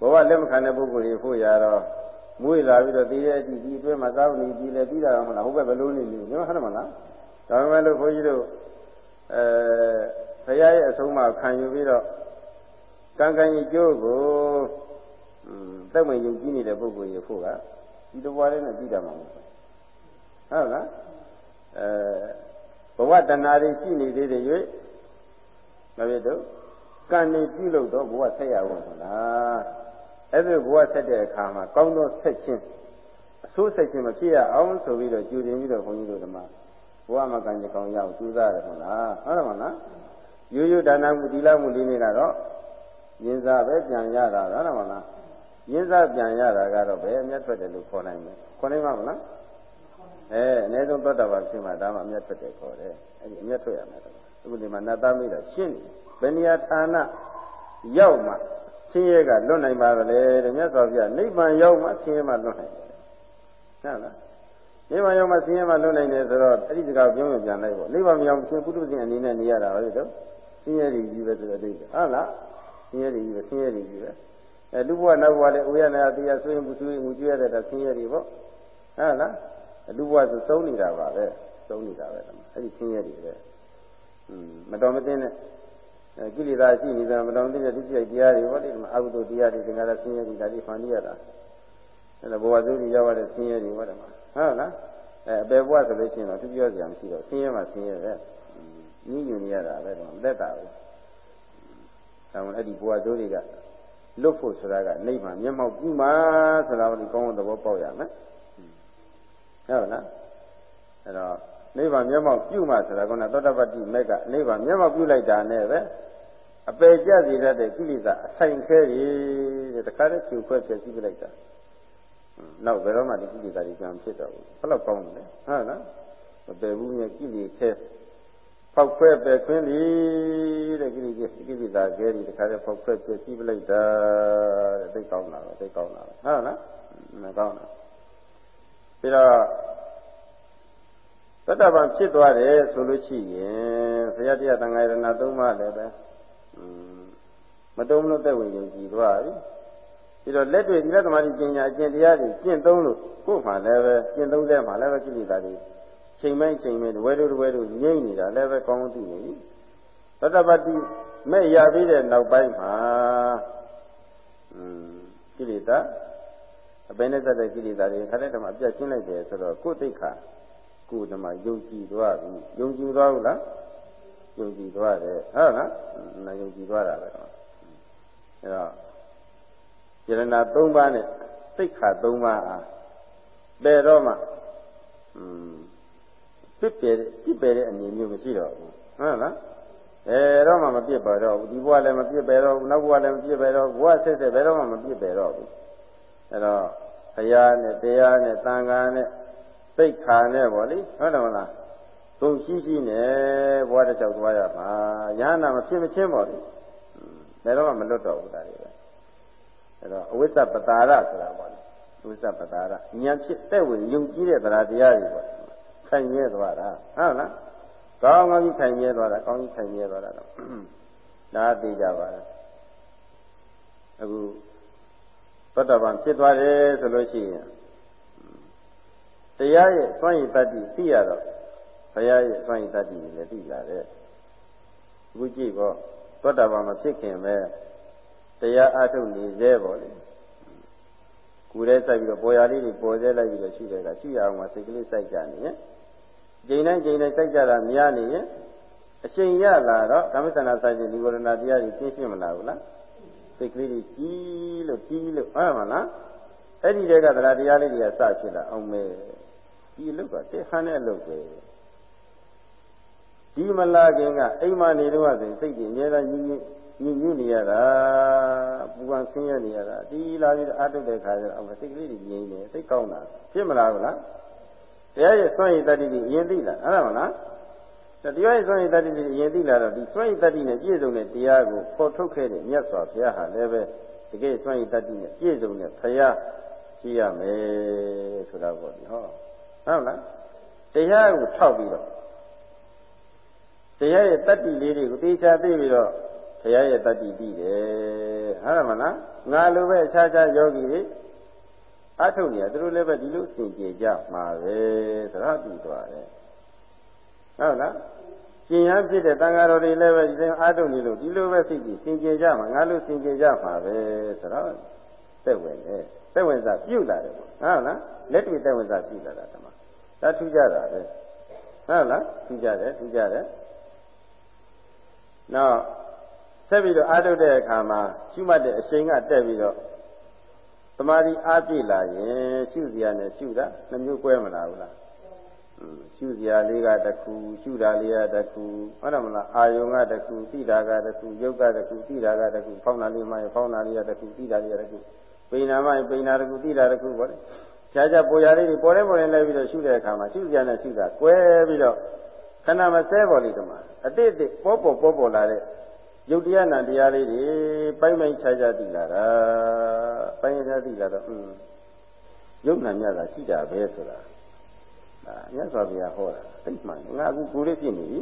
ဘဝလက်မခံတဲ့ပုဂ္ဂိုလ်ကြီးဖို့ရတော့ မွေးလာပြီးတော့တည်တဲ့အထိဒီအတွင်းမှာသာဝနေပြီးလဲပြီးတာမလားဟုတ်ပဲဘယ်လိုနေနေနော်ဟုတ်တယ်မလားဒါပေမဲ့လို့ဘုန်းကြီးတို့အဲဘုရားရဲ့အဆုံးအမခံယူပြီးတော့ကံကံကြီးကျိုးကိုသက်ဝင်ယုံကြည်နေတဲ့ပုဂ္ဂိုလ်ရေဖို့ကဒီလိုဘဝလေးနဲ့ပြီးတာမှာမဟုတ်ဘူးဟုတ်လားအဲဘဝတဏှာတွေရှိနေသေးတယ်၍မဖြစ်တော့ကံနေပြုလို့တော့ဘဝဆက်ရဖို့ဆိုလား အဲ့ဒီဘဝဆက်တဲ့အခါမှာကောင်းသောဆက်ခြင်းအဆိုးဆက်ခြင်းမဖြစ်ရအောင်ဆိုပြီးတော့ကြိုတင်ပြီးတော့ခွန်ကြီးတို့ဓမ္မဘဝမှာကံကြကောင်းရအောင်ကြိုးစားရတယ်ဟုတ်လားဟုတ်တယ်မလားရိုးရိုးဒါနမှုသီလမှုလေးတွေကတော့ရင်းစားပဲပြန်ရတာဟုတ်တယ်မလားရင်းစားပြန်ရတာကတော့ဘယ်အမျက်ထွက်တယ်လို့ခေါ်နိုင်မလဲခေါ်နိုင်မှာမလားအဲအနည်းဆုံးသောတာပန်ဖြစ်မှဒါမှအမျက်ထွက်တယ်ခေါ်တယ်အဲ့ဒီအမျက်ထွက်ရမယ်အခုဒီမှာနတ်သားမိတာရှင်းနေဘယ်နေရာဌာနရောက်မှ ဆင်းရဲကလွတ်နိုင်ပါသလဲတဲ့မြတ်စွာဘုရားနိဗ္ဗာန်ရောက်မှဆင်းရဲမှလွတ်နိုင်တယ်ဟုတ်လားနိဗ္ဗာန်ရောက်မှဆင်းရဲမှလွတ်နိုင်တယ်ဆိုတော့အဲ့ဒီစကားပြောရင်ပြန်လိုက်ပေါ့နိဗ္ဗာန်မရောက်ရှင်ပုထုဇဉ်အနေနဲ့နေရတာဟုတ်တော့ဆင်းရဲကြီးပဲဆိုတဲ့အတိတ်ဟုတ်လားဆင်းရဲကြီးပဲဆင်းရဲကြီးပဲအဲလူဘဝနောက်ဘဝလည်းအိုရနာတရားဆွေးမှုဆွေးမှုကျွေးရတဲ့ဆင်းရဲတွေပေါ့ဟုတ်လားလူဘဝဆိုသုံးနေတာပါပဲသုံးနေတာပဲအဲ့ဒီဆင်းရဲတွေပဲอืมမတော်မသင့်တဲ့ ကိလေသာရှိနေတာမတော်မသင့်တဲ့ဒုစရိုက်တရားတွေပေါ့လေအကုသိုလ်တရားတွေသင်္ကာရဆင်းရဲတွေဒါတွေဖန်တီးရတာအဲ့ဒါဘဝစိုးတွေရောက်ရတဲ့ဆင်းရဲတွေပေါ့တယ်မှာဟုတ်လားအဲအပေဘဝဆိုလို့ရှိရင်တော့သူပြောစရာမရှိတော့ဆင်းရဲမှဆင်းရဲပဲညှိညူနေရတာပဲတော့လက်တာပဲဒါမှအဲ့ဒီဘဝစိုးတွေကလွတ်ဖို့ဆိုတာကနိဗ္ဗာန်မျက်မှောက်ပြုမှာဆိုတာကိုကောင်းတဲ့သဘောပေါက်ရမယ်ဟုတ်လားအဲ့တော့ နိဗ္ဗာန်မျက်မှောက်ပြုမှဆိုတာကသောတပတ္တိမက်ကနိဗ္ဗာန်မျက်မှောက်ပြုလိုက်တာနဲ့ပဲအပေကြစီတတ်တဲ့ကိလေသာအဆိုင်ခဲကြီးတဲ့တခါတည်းဖြူခွဲပြည့်စည်လိုက်တာနောက်ဘယ်တော့မှဒီကိလေသာတွေကြံဖြစ်တော့ဘူးဘယ်လောက်ကောင်းလဲဟုတ်လားမပယ်ဘူးမြဲကိလေခဲဖောက်ခွဲပယ်ခွင်းသည်တဲ့ကိလေသာကိလေသာခဲကြီးတခါတည်းဖောက်ခွဲပြည့်စည်လိုက်တာတဲ့သိကောင်းတာပဲသိကောင်းတာပဲဟုတ်လားမကောင်းတာပြီးတော့ သတ္တဗံဖြစ်သွားတယ်ဆိုလို့ရှိရင်ဘုရားတရားတန်ခါရဏသုံးပါးလည်းပဲမတုံးလို့သက်ဝင်ယုံကြည်သွားပြီပြီးတော့လက်တွေ့ဒီလက်သမားကြီးပညာအကျင့်တရားတွေကျင့်သုံးလို့ကိုယ်မှလည်းပဲကျင့်သုံးတဲ့မှလည်းပဲကိလေသာတွေချိန်ပိုင်းချိန်ပိုင်းဝဲတို့ဝဲတို့ငြိမ့်နေတာလည်းပဲကောင်းသိနေပြီသတ္တပတိမဲ့ရပြီးတဲ့နောက်ပိုင်းမှာကိလေသာအပင်နဲ့သက်တဲ့ကိလေသာတွေခါတဲ့တမှာအပြတ်ရှင်းလိုက်တယ်ဆိုတော့ကိုယ်သိက္ခာ ကိုယ်တမှာယုံကြည်သွားပြီယုံကြည်သွားဘူးလားယုံကြည်သွားတယ်ဟုတ်လားနာယုံကြည်သွားတာပဲအဲတော့ယရဏ၃ပါးနဲ့သိက္ခာ၃ပါးအားပယ်တော့မှอืมပြစ်ပယ်ပြစ်ပယ်တဲ့အနေမျိုးမရှိတော့ဘူးဟုတ်လားအဲတော့မှမပြစ်ပါတော့ဘူးဒီဘဝလည်းမပြစ်ပယ်တော့ဘူးနောက်ဘဝလည်းမပြစ်ပယ်တော့ဘဝဆက်ဆက်ဘယ်တော့မှမပြစ်ပယ်တော့ဘူးအဲတော့ဘုရားနဲ့တရားနဲ့သံဃာနဲ့ သိက္ခာနဲ့ပေါ့လေဟုတ်တယ်မလားသုံးရှိရှိနဲ့ဘဝတစ်ချောက်သွားရမှာယဟနာမဖြစ်မချင်းပေါ့လေဘယ်တော့မှမလွတ်တော့ဘူးဒါတွေပဲအဲတော့အဝိဇ္ဇပတာရဆိုတာပေါ့လေအဝိဇ္ဇပတာရဉာဏ်ဖြစ်တဲ့ဝင်ယုံကြည်တဲ့တရားတရားတွေပေါ့ခိုင်မြဲသွားတာဟုတ်လားကောင်းကောင်းကြီးခိုင်မြဲသွားတာကောင်းကြီးခိုင်မြဲသွားတာတော့ဒါသိကြပါလားအခုသတ္တဗံဖြစ်သွားတယ်ဆိုလို့ရှိရင် တရားရဲ့စွန့်ရည်တတ္တိသိရတော့ဘုရားရဲ့စွန့်ရည်တတ္တိလည်းသိလာတယ်အခုကြည့်ပေါ့သောတာပန်မဖြစ်ခင်ပဲတရားအထုတ်နေသေးပေါ့လေကိုယ်တည်းစိုက်ပြီးတော့ပေါ်ရလေးတွေပေါ်သေးလိုက်ပြီးတော့ရှိတယ်ကရှိရအောင်မှစိတ်ကလေးစိုက်ကြနေရင်ချိန်တိုင်းချိန်တိုင်းစိုက်ကြတာများနေရင်အချိန်ရလာတော့ဓမ္မစနာစိုက်တဲ့ဒီဝရဏတရားကြီးသိရှိမလာဘူးလားစိတ်ကလေးတွေကြီးလို့ကြီးလို့ဟုတ်မှာလားအဲ့ဒီတည်းကသရတရားလေးတွေကစဖြစ်လာအောင်မဲ ဒီအလုပ်ကတေဟန်တဲ့အလုပ်ပဲဒီမလာခင်ကအိမ်မနေတော့ဆိုစိတ်ကြီးအများကြီးညင်ညင်ညွနေရတာပူပန်ဆင်းရဲနေရတာဒီလာပြီးအာထုတ်တဲ့ခါကျတော့အစိတ်ကလေးတွေငြိမ်းနေစိတ်ကောင်းတာဖြစ်မလားဘူးလားတရားရဲ့စွန့်ရည်တတ္တိတွေအရင်သိလားအဲ့ဒါမလားတရားရဲ့စွန့်ရည်တတ္တိတွေအရင်သိလာတော့ဒီစွန့်ရည်တတ္တိနဲ့ပြည့်စုံတဲ့တရားကိုပေါ်ထုတ်ခဲ့တဲ့မြတ်စွာဘုရားဟာလည်းပဲတကယ်စွန့်ရည်တတ္တိနဲ့ပြည့်စုံတဲ့ဘုရားရှိရမယ်ဆိုတာပေါ့ဒီဟော ဟုတ်လားတရားကိုထောက်ပြီးတော့တရားရဲ့တတ္တိလေးတွေကိုသိချာသိပြီးတော့တရားရဲ့တတ္တိပြီးတယ်ဟုတ်တယ်မလားငါလိုပဲအခြားခြားယောဂီတွေအထုတ်နေရသူတို့လည်းပဲဒီလိုစင်ကြယ်ကြမှာပဲဆိုတော့ပြီးသွားတယ်ဟုတ်လားကျင်ရဖြစ်တဲ့တန်ဃာတော်တွေလည်းပဲဒီတိုင်းအားထုတ်နေလို့ဒီလိုပဲသိကြည့်စင်ကြယ်ကြမှာငါလို့စင်ကြယ်ကြမှာပဲဆိုတော့သက်ဝင်တယ်သက်ဝင်စားပြုတ်လာတယ်ပေါ့ဟုတ်လားလက်တွေ့သက်ဝင်စားပြုတ်လာတာတမ ဒါထူးကြတာပဲဟုတ်လားထူးကြတယ်ထူးကြတယ်နောက်ဆက်ပြီးတော့အားထုတ်တဲ့အခါမှာရှုမှတ်တဲ့အချိန်ကတက်ပြီးတော့သမာဓိအားပြည့်လာရင်ရှုစရာနဲ့ရှုတာနှမျိုးကွဲမလားဘူးလားရှုစရာလေးကတခုရှုတာလေးကတခုဟုတ်တယ်မလားအာယုံကတခုသိတာကတခုယုတ်ကတခုသိတာကတခုဖောင်းတာလေးမှရင်ဖောင်းတာလေးကတခုသိတာလေးကတခုပိဏာမှရင်ပိဏာတခုသိတာတခုပေါ့လေ ကြာကြာပေါ်ရလေးတွေပေါ်တဲ့ပေါ်ရင်လိုက်ပြီးတော့ရှုတဲ့အခါမှာရှုကြနဲ့ရှုတာကွဲပြီးတော့ခဏမဆဲပေါ်လေးတမအတိအတိပေါ်ပေါ်ပေါ်ပေါ်လာတဲ့ယုတ်တရားနာတရားလေးတွေပိုင်းပိုင်းခြားခြားသိလာတာပိုင်းခြားသိလာတော့อืมယုတ်နာမြတ်တာရှိတာပဲဆိုတာဒါမြတ်စွာဘုရားဟောတာသိမှန်ငါအခုကိုယ်လေးဖြစ်နေပြီ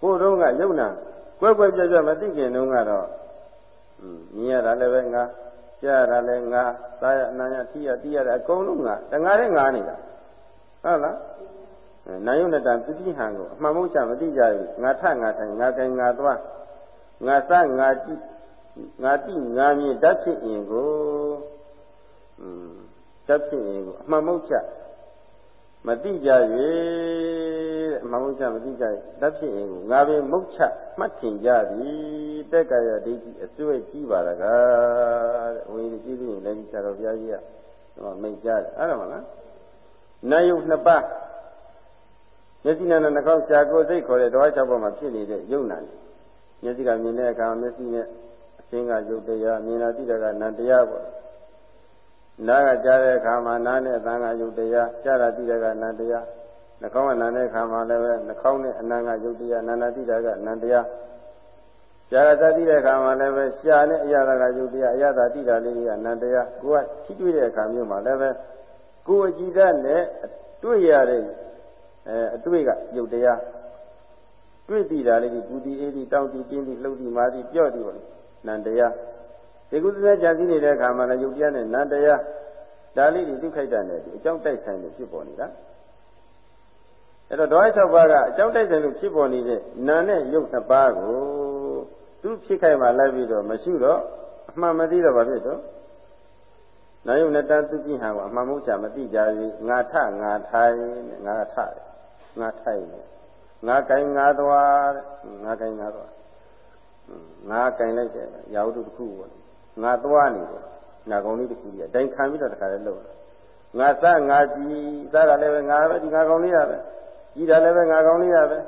ကိုယ်တော့ကယုတ်နာကွဲကွဲပြားပြားမသိခင်တုန်းကတော့မြင်ရတာလည်းပဲငါ ကြားရတာလည်းငါသားရအနာရထိရတိရတာအကုန်လုံးငါတငါနဲ့ငါနေတာဟုတ်လားနာယုဏတံသူတိဟံကိုအမှန်မဟုတ်ချမသိကြဘူးငါထငါထိုင်ငါကင်ငါသွားငါစငါကြည့်ငါတိငါမြင်တတ်ဖြစ်ရင်ကိုอืมတတ်ဖြစ်ရင်ကိုအမှန်မဟုတ်ချ မတိကြ၍တဲ့အမှန်မဟုတ်ချမတိကြ၍တတ်ဖြစ်ရင်ကိုငါပင်မုတ်ချမှတ်ထင်ကြသည်တက်ကာယဒိဋ္ဌိအစွဲကြီးပါလားကတဲ့ဝိညာဉ်ကြည့်လို့လည်းဒီဆရာတော်ဘုရားကြီးကမိတ်ကြတယ်အဲ့ဒါမလားနာယုနှစ်ပါးမျက်စိနဲ့နှာခေါင်းရှာကိုယ်စိတ်ခေါ်တဲ့ဓဝါ၆ပါးမှာဖြစ်နေတဲ့ယုံနာနေမျက်စိကမြင်တဲ့အခါမျက်စိနဲ့အရှင်းကယုတ်တရားမြင်လာသိတဲ့ကနံတရားပေါ့ နားကကြားတဲ့အခါမှာနားနဲ့အသံကယုတ်တရားကြားတာသိတဲ့ကနံတရားနှာခေါင်းကနားတဲ့အခါမှာလည်းပဲနှာခေါင်းနဲ့အနံကယုတ်တရားနာနာသိတဲ့ကနံတရားကြားတာသိတဲ့အခါမှာလည်းပဲရှာနဲ့အရသာကယုတ်တရားအရသာသိတာလေးကနံတရားကိုကထိတွေ့တဲ့အခါမျိုးမှာလည်းပဲကိုယ်အကြည့်တဲ့နဲ့တွေ့ရတဲ့အဲအတွေ့ကယုတ်တရားတွေ့သိတာလေးဒီဘူတိအေးဒီတောင်းတီတင်းတီလှုပ်တီမာတီပြော့တီပေါ့နန္တရား ဒီကုသဇကြာသိနေတဲ့အခါမှာလည်းယုတ်တရားနဲ့နန္တရားဒါလေးဒီဒုက္ခိတနဲ့ဒီအကြောင်းတိုက်ဆိုင်နေဖြစ်ပေါ်နေတာအဲ့တော့ဓဝါ၆ပါးကအကြောင်းတိုက်ဆိုင်လို့ဖြစ်ပေါ်နေတဲ့နာနဲ့ယုတ်နှစ်ပါးကိုသူဖြစ်ခိုက်မှလိုက်ပြီးတော့မရှိတော့အမှန်မသိတော့ဘာဖြစ်တော့နာယုတ်နဲ့တန်သူကြည့်ဟာကအမှန်မဟုတ်ချမသိကြဘူးငါထငါထိုင်ငါထငါထိုင်ငါကင်ငါသွားငါကင်ငါသွားငါကင်လိုက်တယ်ရာဟုတုတစ်ခုပေါ့ ငါသွားနေတယ်နာကောင်လေးတစ်ခုကြီးအတိုင်းခံပြီးတော့တခါလဲလှုပ်ငါစငါကြည်စားတာလည်းပဲငါပဲဒီငါကောင်လေးရပဲကြည်တာလည်းပဲငါကောင်လေးရပဲ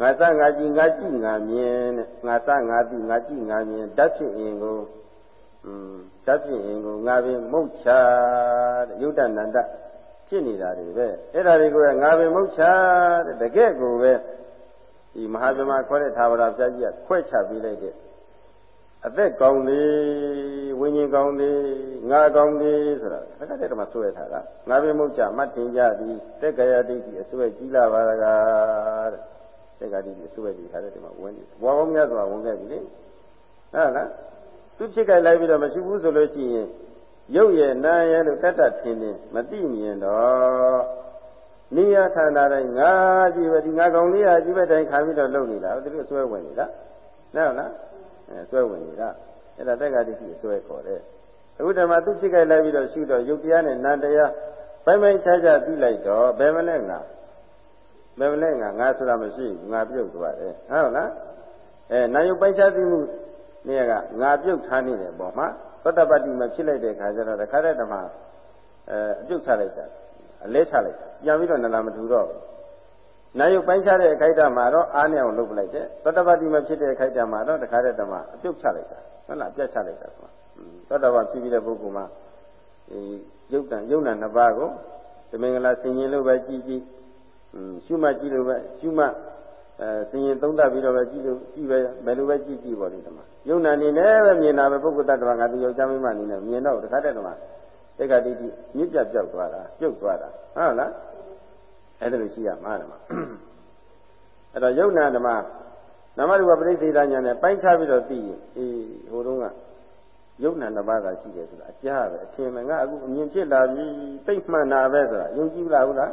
ငါစငါကြည်ငါကြည်ငါမြင်တဲ့ငါစငါကြည်ငါကြည်ငါမြင်တတ်ဖြစ်ရင်ကိုอืมတတ်ဖြစ်ရင်ကိုငါပင်မုတ်ချတဲ့ယုဒ္ဒနန္ဒဖြစ်နေတာတွေပဲအဲ့ဒါတွေကိုငါပင်မုတ်ချတဲ့တကယ့်ကိုပဲဒီမဟာဗြဟ္မာခေါ်တဲ့သာဝရပြကြီးကခွဲချပေးလိုက်တဲ့ အသက်ကောင်းလေးဝိညာဉ်ကောင်းလေးငါကောင်းလေးဆိုတာတခါတည်းကမှဆွဲထားတာငါပင်မုတ်ချမှတ်တင်ကြသည်တက္ကရာဒိဋ္ဌိအဆွဲကြီးလာပါလားတဲ့တက္ကရာဒိဋ္ဌိအဆွဲကြီးထားတဲ့ဒီမှာဝင်နေဘွားကောင်းများစွာဝင်ခဲ့ပြီလေဟုတ်လားသူဖြစ်ကြလိုက်ပြီးတော့မရှိဘူးဆိုလို့ရှိရင်ရုပ်ရဲ့နာရဲ့လို့တတ်တတ်ထင်ထင်မသိမြင်တော့နိယခန္ဓာတိုင်းငါကြည့်ပဲဒီငါကောင်လေးဟာကြည့်ပဲတိုင်းခံပြီးတော့လုပ်နေတာသူတို့ဆွဲဝင်နေတာဟုတ်လားအဲ ဆွဲဝင်နေတာအဲ့ဒါတက္ကတိရှိဆွဲခေါ်တယ်အခုတည်းမှာသူဖြစ်ကြလိုက်ပြီးတော့ရှုတော့ယုတ်တရားနဲ့နန္တရားပိုင်ပိုင်ခြားခြားပြီးလိုက်တော့ဘယ်မလဲငါဘယ်မလဲငါငါဆိုတာမရှိဘူးငါပြုတ်သွားတယ်ဟုတ်လားအဲနာယုတ်ပိုင်ခြားပြီးမှုနေကငါပြုတ်ထားနေတဲ့ပုံမှာသောတပတ္တိမဖြစ်လိုက်တဲ့ခါကျတော့တခါတည်းတည်းမှာအဲအပြုတ်ချလိုက်တာအလဲချလိုက်တာပြန်ပြီးတော့နလာမထူတော့ဘူး နာယုတ်ပိုင်းခြားတဲ့အခိုက်အတန့်မှာတော့အားနဲ့အောင်လုပ်ပလိုက်တယ်သောတပတ္တိမဖြစ်တဲ့အခိုက်အတန့်မှာတော့တခါတည်းတည်းမှာအပြုတ်ချလိုက်တာဟုတ်လားပြတ်ချလိုက်တာဆိုသောတပဖြစ်ပြီးတဲ့ပုဂ္ဂိုလ်မှာဒီယုတ်တန်ယုံနာနှစ်ပါးကိုသမင်္ဂလာဆင်ရင်လို့ပဲကြည်ကြည်ရှုမှတ်ကြည့်လို့ပဲရှုမှတ်အဲဆင်ရင်သုံးသပ်ပြီးတော့ပဲကြည့်လို့ကြည့်ပဲဘယ်လိုပဲကြည့်ကြည့်ပါလိမ့်တမယုံနာနေနဲ့ပဲမြင်တာပဲပုဂ္ဂိုလ်တ attva ငါသူယောက်ျားမင်းမနေနဲ့မြင်တော့တခါတည်းတမတက္ကတိတိမြစ်ပြပြောက်သွားတာပြုတ်သွားတာဟုတ်လား အဲ့ဒါလိုရှိရမှာဓမ္မအဲ့တော့ယုံနာဓမ္မနမရူပပရိသေဒညာနဲ့ပိုင်းခြားပြီးတော့သိရင်အေးဟိုတုန်းကယုံနာနှစ်ပါးသာရှိတယ်ဆိုတာအကြားပဲအထင်မှငါအခုအမြင်ဖြစ်လာပြီသိမှန်တာပဲဆိုတာယုံကြည်လားဟုတ်လား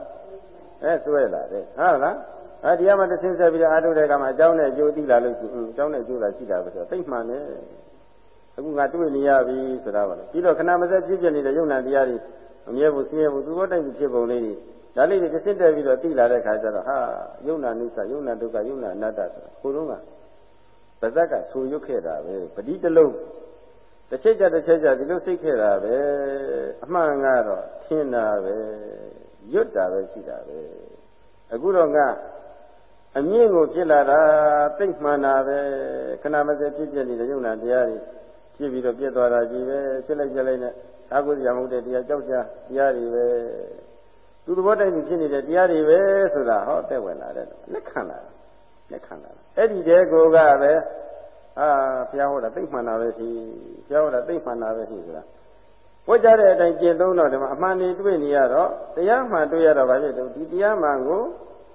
အဲဆွဲလာတယ်ဟုတ်လားအဲဒီကမှတစ်ဆင်းဆက်ပြီးတော့အားထုတ်တဲ့အခါမှာအကြောင်းနဲ့အကျိုးသိလာလို့ရှိရင်အကြောင်းနဲ့အကျိုးသာရှိတာပဲဆိုတော့သိမှန်တယ်အခုငါတွေ့နေရပြီဆိုတာပါလေပြီးတော့ခဏမစက်ဖြစ်ဖြစ်နေတဲ့ယုံနာတရားတွေအမြဲဘူးဆင်းရဲဘူးသူဘောတိုက်ဖြစ်ပုံလေးတွေ ဒါလေးတွေတစ်စစ်တက်ပြီးတော့သိလာတဲ့ခါကျတော့ဟာယုံနာနုစ္စယုံနာဒုက္ခယုံနာအနတ္တဆိုတာကိုယ်တော့ကပါဇက်ကဆူရွတ်ခဲ့တာပဲပတိတလုံးတစ်ချက်ကြတစ်ချက်ကြဒီလိုစိတ်ခဲ့တာပဲအမှန်ကတော့ထင်တာပဲရွတ်တာပဲရှိတာပဲအခုတော့ကအမြင့်ကိုဖြစ်လာတာသိမှန်တာပဲခဏမစဲဖြစ်ဖြစ်နေတဲ့ယုံနာတရားတွေဖြစ်ပြီးတော့ပြည့်သွားတာကြီးပဲဖြစ်လိုက်ပြလိုက်နဲ့အာဟုဇရာမဟုတ်တဲ့တရားကြောက်ကြတရားတွေပဲ သူသဘောတိုင်းဖြစ်နေတဲ့တရားတွေပဲဆိုတာဟောတဲ့ဝင်လာတဲ့လက်ခံလာလက်ခံလာအဲ့ဒီတဲကိုကပဲအာဘုရားဟောတာသိမှန်တာပဲရှိဘုရားဟောတာသိမှန်တာပဲရှိဆိုတာဝတ်ကြတဲ့အတိုင်းကျင့်သုံးတော့ဒီမှာအမှန်တွေတွေ့နေရတော့တရားမှန်တွေ့ရတော့ဗာဖြစ်တယ်ဒီတရားမှန်ကို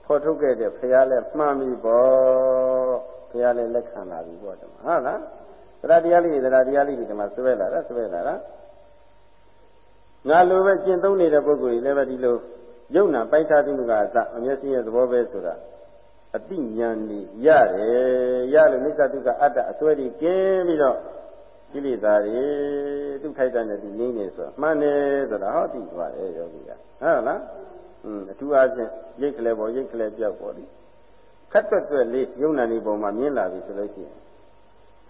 ဖော်ထုတ်ခဲ့တဲ့ဘုရားလည်းမှန်ပြီပေါ့ဘုရားလည်းလက်ခံလာပြီပေါ့ဒီမှာဟုတ်လားတရားတရားလေးတွေတရားတရားလေးတွေဒီမှာဆွဲလာတာဆွဲလာတာ ငါလိုပဲကျင့်သုံးနေတဲ့ပုဂ္ဂိုလ်ကြီးလည်းပဲဒီလိုယုံနာပိုက်ထားခြင်းကအစအမျက်စိရဲ့သဘောပဲဆိုတာအတိညာဏ်ရတယ်ရလို့မိစ္ဆတုကအတ္တအစွဲကြီးကင်းပြီးတော့ကိလေသာတွေသူခိုက်တဲ့နဲ့ဒီငိမ့်နေဆိုမှန်တယ်ဆိုတာဟောသိသွားတယ်ယောဂီကဟုတ်လားอืมအထူးအားဖြင့်ရိတ်ကလေးပေါ်ရိတ်ကလေးပြောက်ပေါ်ဒီခက်တွက်တွက်လေးယုံနာနေပုံမှာမြင်လာပြီဆိုလို့ရှိရင်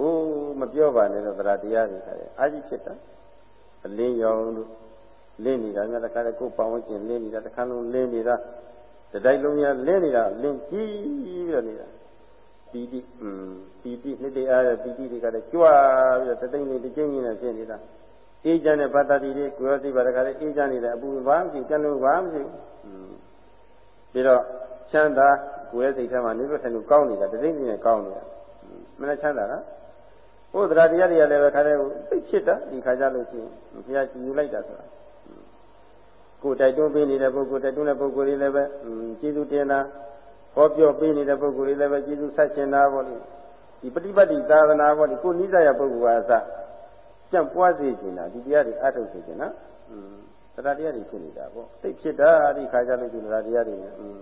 အိုးမပြောပါနဲ့တော့တရားတရားတွေခါရဲ့အာကြီးဖြစ်တာအလင်းရောင်လို့ လင်းနေတာများတခါတည်းကိုယ်ပေါင်းဝင်လင်းနေတာတခါလုံးလင်းနေတာတတိုက်လုံးရလင်းနေတာလင်းကြီးပြီးတော့နေတာပီတိอืมပီတိနှစ်တည်းအားရပီတိတွေကလည်းကြွားပြီးတော့တသိန်းလေးတစ်ကျင်းကြီးနဲ့ဖြစ်နေတာအေးချမ်းတဲ့ဘာသာတိတွေကိုရောစိပါတခါလေးအေးချမ်းနေတယ်အပူဘာမှမရှိကြံလို့ဘာမှမရှိอืมပြီးတော့ချမ်းသာကိုယ်ရဲ့စိတ်ထဲမှာနေလို့ထိုင်လို့ကောင်းနေတာတသိန်းကြီးနဲ့ကောင်းနေတာမနဲ့ချမ်းသာလားဘုရားတရားတွေကလည်းပဲခါတဲ့သိဖြစ်တာဒီခါကြလို့ရှိရင်ဘုရားကြည်ယူလိုက်တာဆိုတာ ကိုယ်တိုက်တွန်းပေးနေတဲ့ပုဂ္ဂိုလ်တိုက်တွန်းတဲ့ပုဂ္ဂိုလ်တွေလည်းပဲကျေးဇူးတင်တာဟောပြောပေးနေတဲ့ပုဂ္ဂိုလ်တွေလည်းပဲကျေးဇူးဆက်ရှင်တာပေါ့လေဒီပฏิပတ်တိသာသနာပေါ့လေကိုနိစ္စရပုဂ္ဂိုလ်ကအစကြံ့ပွားစေချင်တာဒီတရားတွေအထုတ်စေချင်တာอืมတရားတရားတွေဖြစ်နေတာပေါ့သိဖြစ်တာဒီခါကြလို့ဒီတရားတရားတွေอืม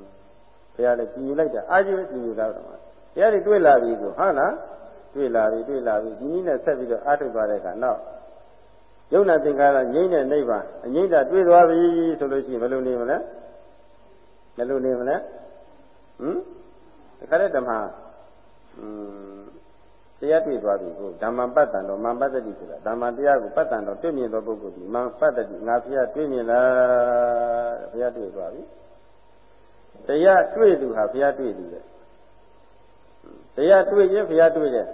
ဘုရားလည်းကြည်ညိုလိုက်တာအာရုံကြည်ညိုတာတော့တရားတွေတွေ့လာပြီဆိုဟုတ်လားတွေ့လာပြီတွေ့လာပြီဒီနည်းနဲ့ဆက်ပြီးတော့အထုတ်သွားတဲ့အခါနောက် ယုံနာသင်္ခါရငြိမ့်တဲ့နိဗ္ဗာန်အငြိမ့်တာတွေ့သွားပြီဆိုလို့ရှိရင်ဘယ်လိုနေမလဲဘယ်လိုနေမလဲဟမ်တခါတည်းဓမ္မอืมတရားတွေ့သွားပြီကိုဓမ္မပတ္တံတော့မံပတ္တတိဆိုတာဓမ္မတရားကိုပတ္တံတော့တွေ့မြင်သောပုဂ္ဂိုလ်ဒီမံပတ္တတိငါဖျားတွေ့မြင်လားဖျားတွေ့သွားပြီတရားတွေ့သူဟာဖျားတွေ့သူလေတရားတွေ့ရင်ဖျားတွေ့တယ်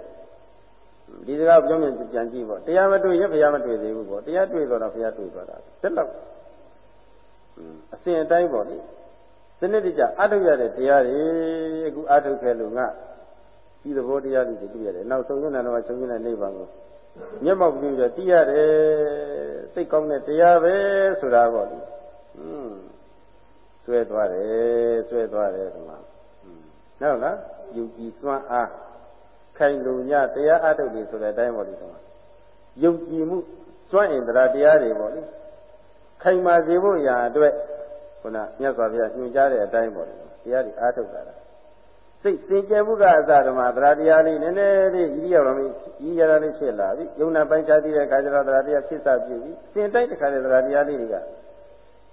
ဒီစကားပြောမြင်ပြန်ကြည့်ပေါ့တရားမတွေ့ရင်ဘုရားမတွေ့သေးဘူးပေါ့တရားတွေ့တော့ဘုရားတွေ့သွားတာတက်တော့အစဉ်အတိုင်းပေါ့လေစနစ်တကျအထုတ်ရတဲ့တရားတွေအခုအထုတ်ခဲ့လို့ငါဒီသဘောတရားတွေတွေ့ရတယ်နောက်ဆုံးရတဲ့တော့ဆုံးရတဲ့နိဗ္ဗာန်ကိုမျက်မှောက်ပြုပြီးတော့သိရတယ်စိတ်ကောင်းတဲ့တရားပဲဆိုတာပေါ့လေอืมဆွဲသွားတယ်ဆွဲသွားတယ်ဒီမှာဟုတ်လားယုံကြည်စွမ်းအား ခိုင်လုံညတရားအထုတ်တယ်ဆိုတဲ့အတိုင်းပေါ့လေဒီမှာယုံကြည်မှုစွန့်ရင်တရားတရားတွေပေါ့လေခိုင်မာစေဖို့ရာအတွက်ခုနမြတ်စွာဘုရားညွှန်ကြားတဲ့အတိုင်းပေါ့လေတရားတွေအားထုတ်တာလားစိတ်စင်ကြယ်မှုကအစဓမ္မတရားတရားလေးနည်းနည်းလေးဤရပါမင်းဤရတာလေးဖြစ်လာပြီယုံနာပိုင်းခြားပြီးတဲ့အခါကျတော့တရားတရားဖြစ်စပြုပြီစင်တိုက်တဲ့ခါကျတရားတရားလေးတွေက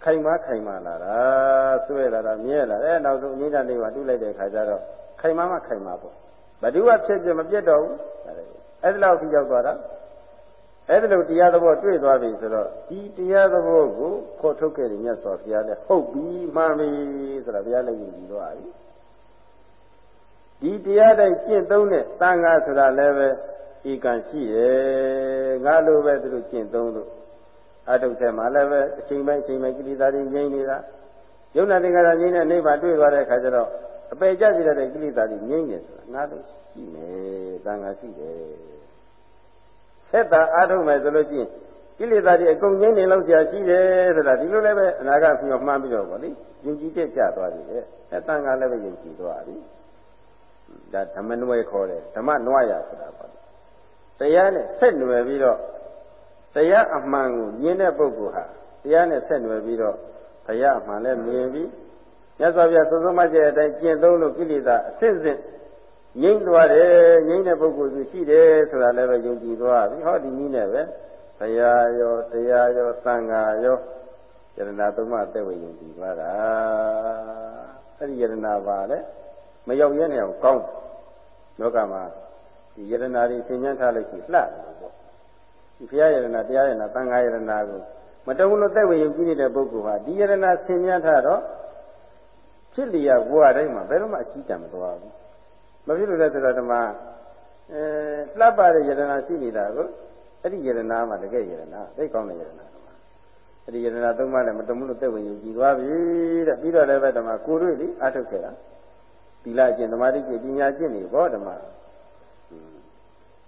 ခိုင်မာခိုင်မာလာတာဆွဲလာတာမြဲလာတယ်နောက်ဆုံးအငြိမ့်တဲ့နေပါတူးလိုက်တဲ့အခါကျတော့ခိုင်မာမှခိုင်မာပေါ့ ဘဒုကဖြစ်ဖြစ်မပြတ်တော့ဘူးအဲ့ဒါလောက်ထိရောက်သွားတာအဲ့ဒါလို့တရားသဘောတွေ့သွားပြီဆိုတော့ဒီတရားသဘောကိုခေါ်ထုတ်ခဲ့တယ်မြတ်စွာဘုရားလည်းဟုတ်ပြီမှန်ပြီဆိုတာဘုရားလည်းယဉ်ကြည်သွားပြီဒီတရားတိုင်းကျင့်သုံးတဲ့တန်ခါဆိုတာလည်းပဲဤကံရှိရဲ့ငါလိုပဲသူတို့ကျင့်သုံးလို့အထုတ်တဲ့မှာလည်းပဲအချိန်ပိုင်းအချိန်ပိုင်းကိလေသာတွေငြိမ့်နေတာယုံနာသင်္ခါရငြိမ့်တဲ့နိဗ္ဗာန်တွေ့သွားတဲ့အခါကျတော့ အပေကြစီတဲ့ကိလေသာတွေငြိမ့်နေဆိုတာငါတို့ရှိမယ်တန်ခါရှိတယ်ဆက်တာအားထုတ်မယ်ဆိုလို့ရှိရင်ကိလေသာတွေအကုန်ငြိမ့်နေလို့ကြာရှိတယ်ဆိုတာဒီလိုလည်းပဲအနာဂတ်ပြီးတော့မှန်းပြီးတော့ဗောလေယုံကြည်တဲ့ကြသွားပြီလေအဲတန်ခါလည်းပဲယုံကြည်သွားပြီဒါဓမ္မနွယ်ခေါ်တယ်ဓမ္မနွားရဆိုတာပေါ့တရားနဲ့ဆက်နွယ်ပြီးတော့တရားအမှန်ကိုမြင်တဲ့ပုဂ္ဂိုလ်ဟာတရားနဲ့ဆက်နွယ်ပြီးတော့တရားအမှန်လည်းမြင်ပြီး မြတ်စွာဘုရားသုံးဆုံးမကျတဲ့အတိုင်းကျင့်သုံးလို့ကိလေသာအစစ်စစ်ငြိမ့်သွားတယ်ငြိမ့်တဲ့ပုဂ္ဂိုလ်ဆိုရှိတယ်ဆိုတာလည်းပဲယုံကြည်သွားပြီဟောဒီနည်းနဲ့ပဲဘုရားရောတရားရောသံဃာရောယရဏသုံးပါးသက်ဝေယုံကြည်သွားတာအဲ့ဒီယရဏပါလေမရောက်ရဲနေအောင်ကောင်းလောကမှာဒီယရဏတွေသင်ញထားလို့ရှိလှတယ်ပေါ့ဒီဘုရားယရဏတရားယရဏသံဃာယရဏကိုမတုံလို့သက်ဝေယုံကြည်နေတဲ့ပုဂ္ဂိုလ်ဟာဒီယရဏဆင်ញထားတော့ ဖြစ်လျာဘဝတိုင်းမှာဘယ်တော့မှအကြီးတံမသွားဘူးမဖြစ်လို့လဲဆိုတော့ဓမ္မအဲလှပတဲ့ယရဏရှိနေတာကိုအဲ့ဒီယရဏမှာတကယ်ယရဏသိကောင်းတဲ့ယရဏအဲ့ဒီယရဏသုံးပါးနဲ့မတုံလို့သက်ဝင်ယူကြည်သွားပြီတဲ့ပြီးတော့လည်းပဲဓမ္မကိုတွေ့လိအထုတ်ခဲ့တာသီလကျင့်သမာဓိကျင့်ပညာကျင့်နေဘောဓမ္မ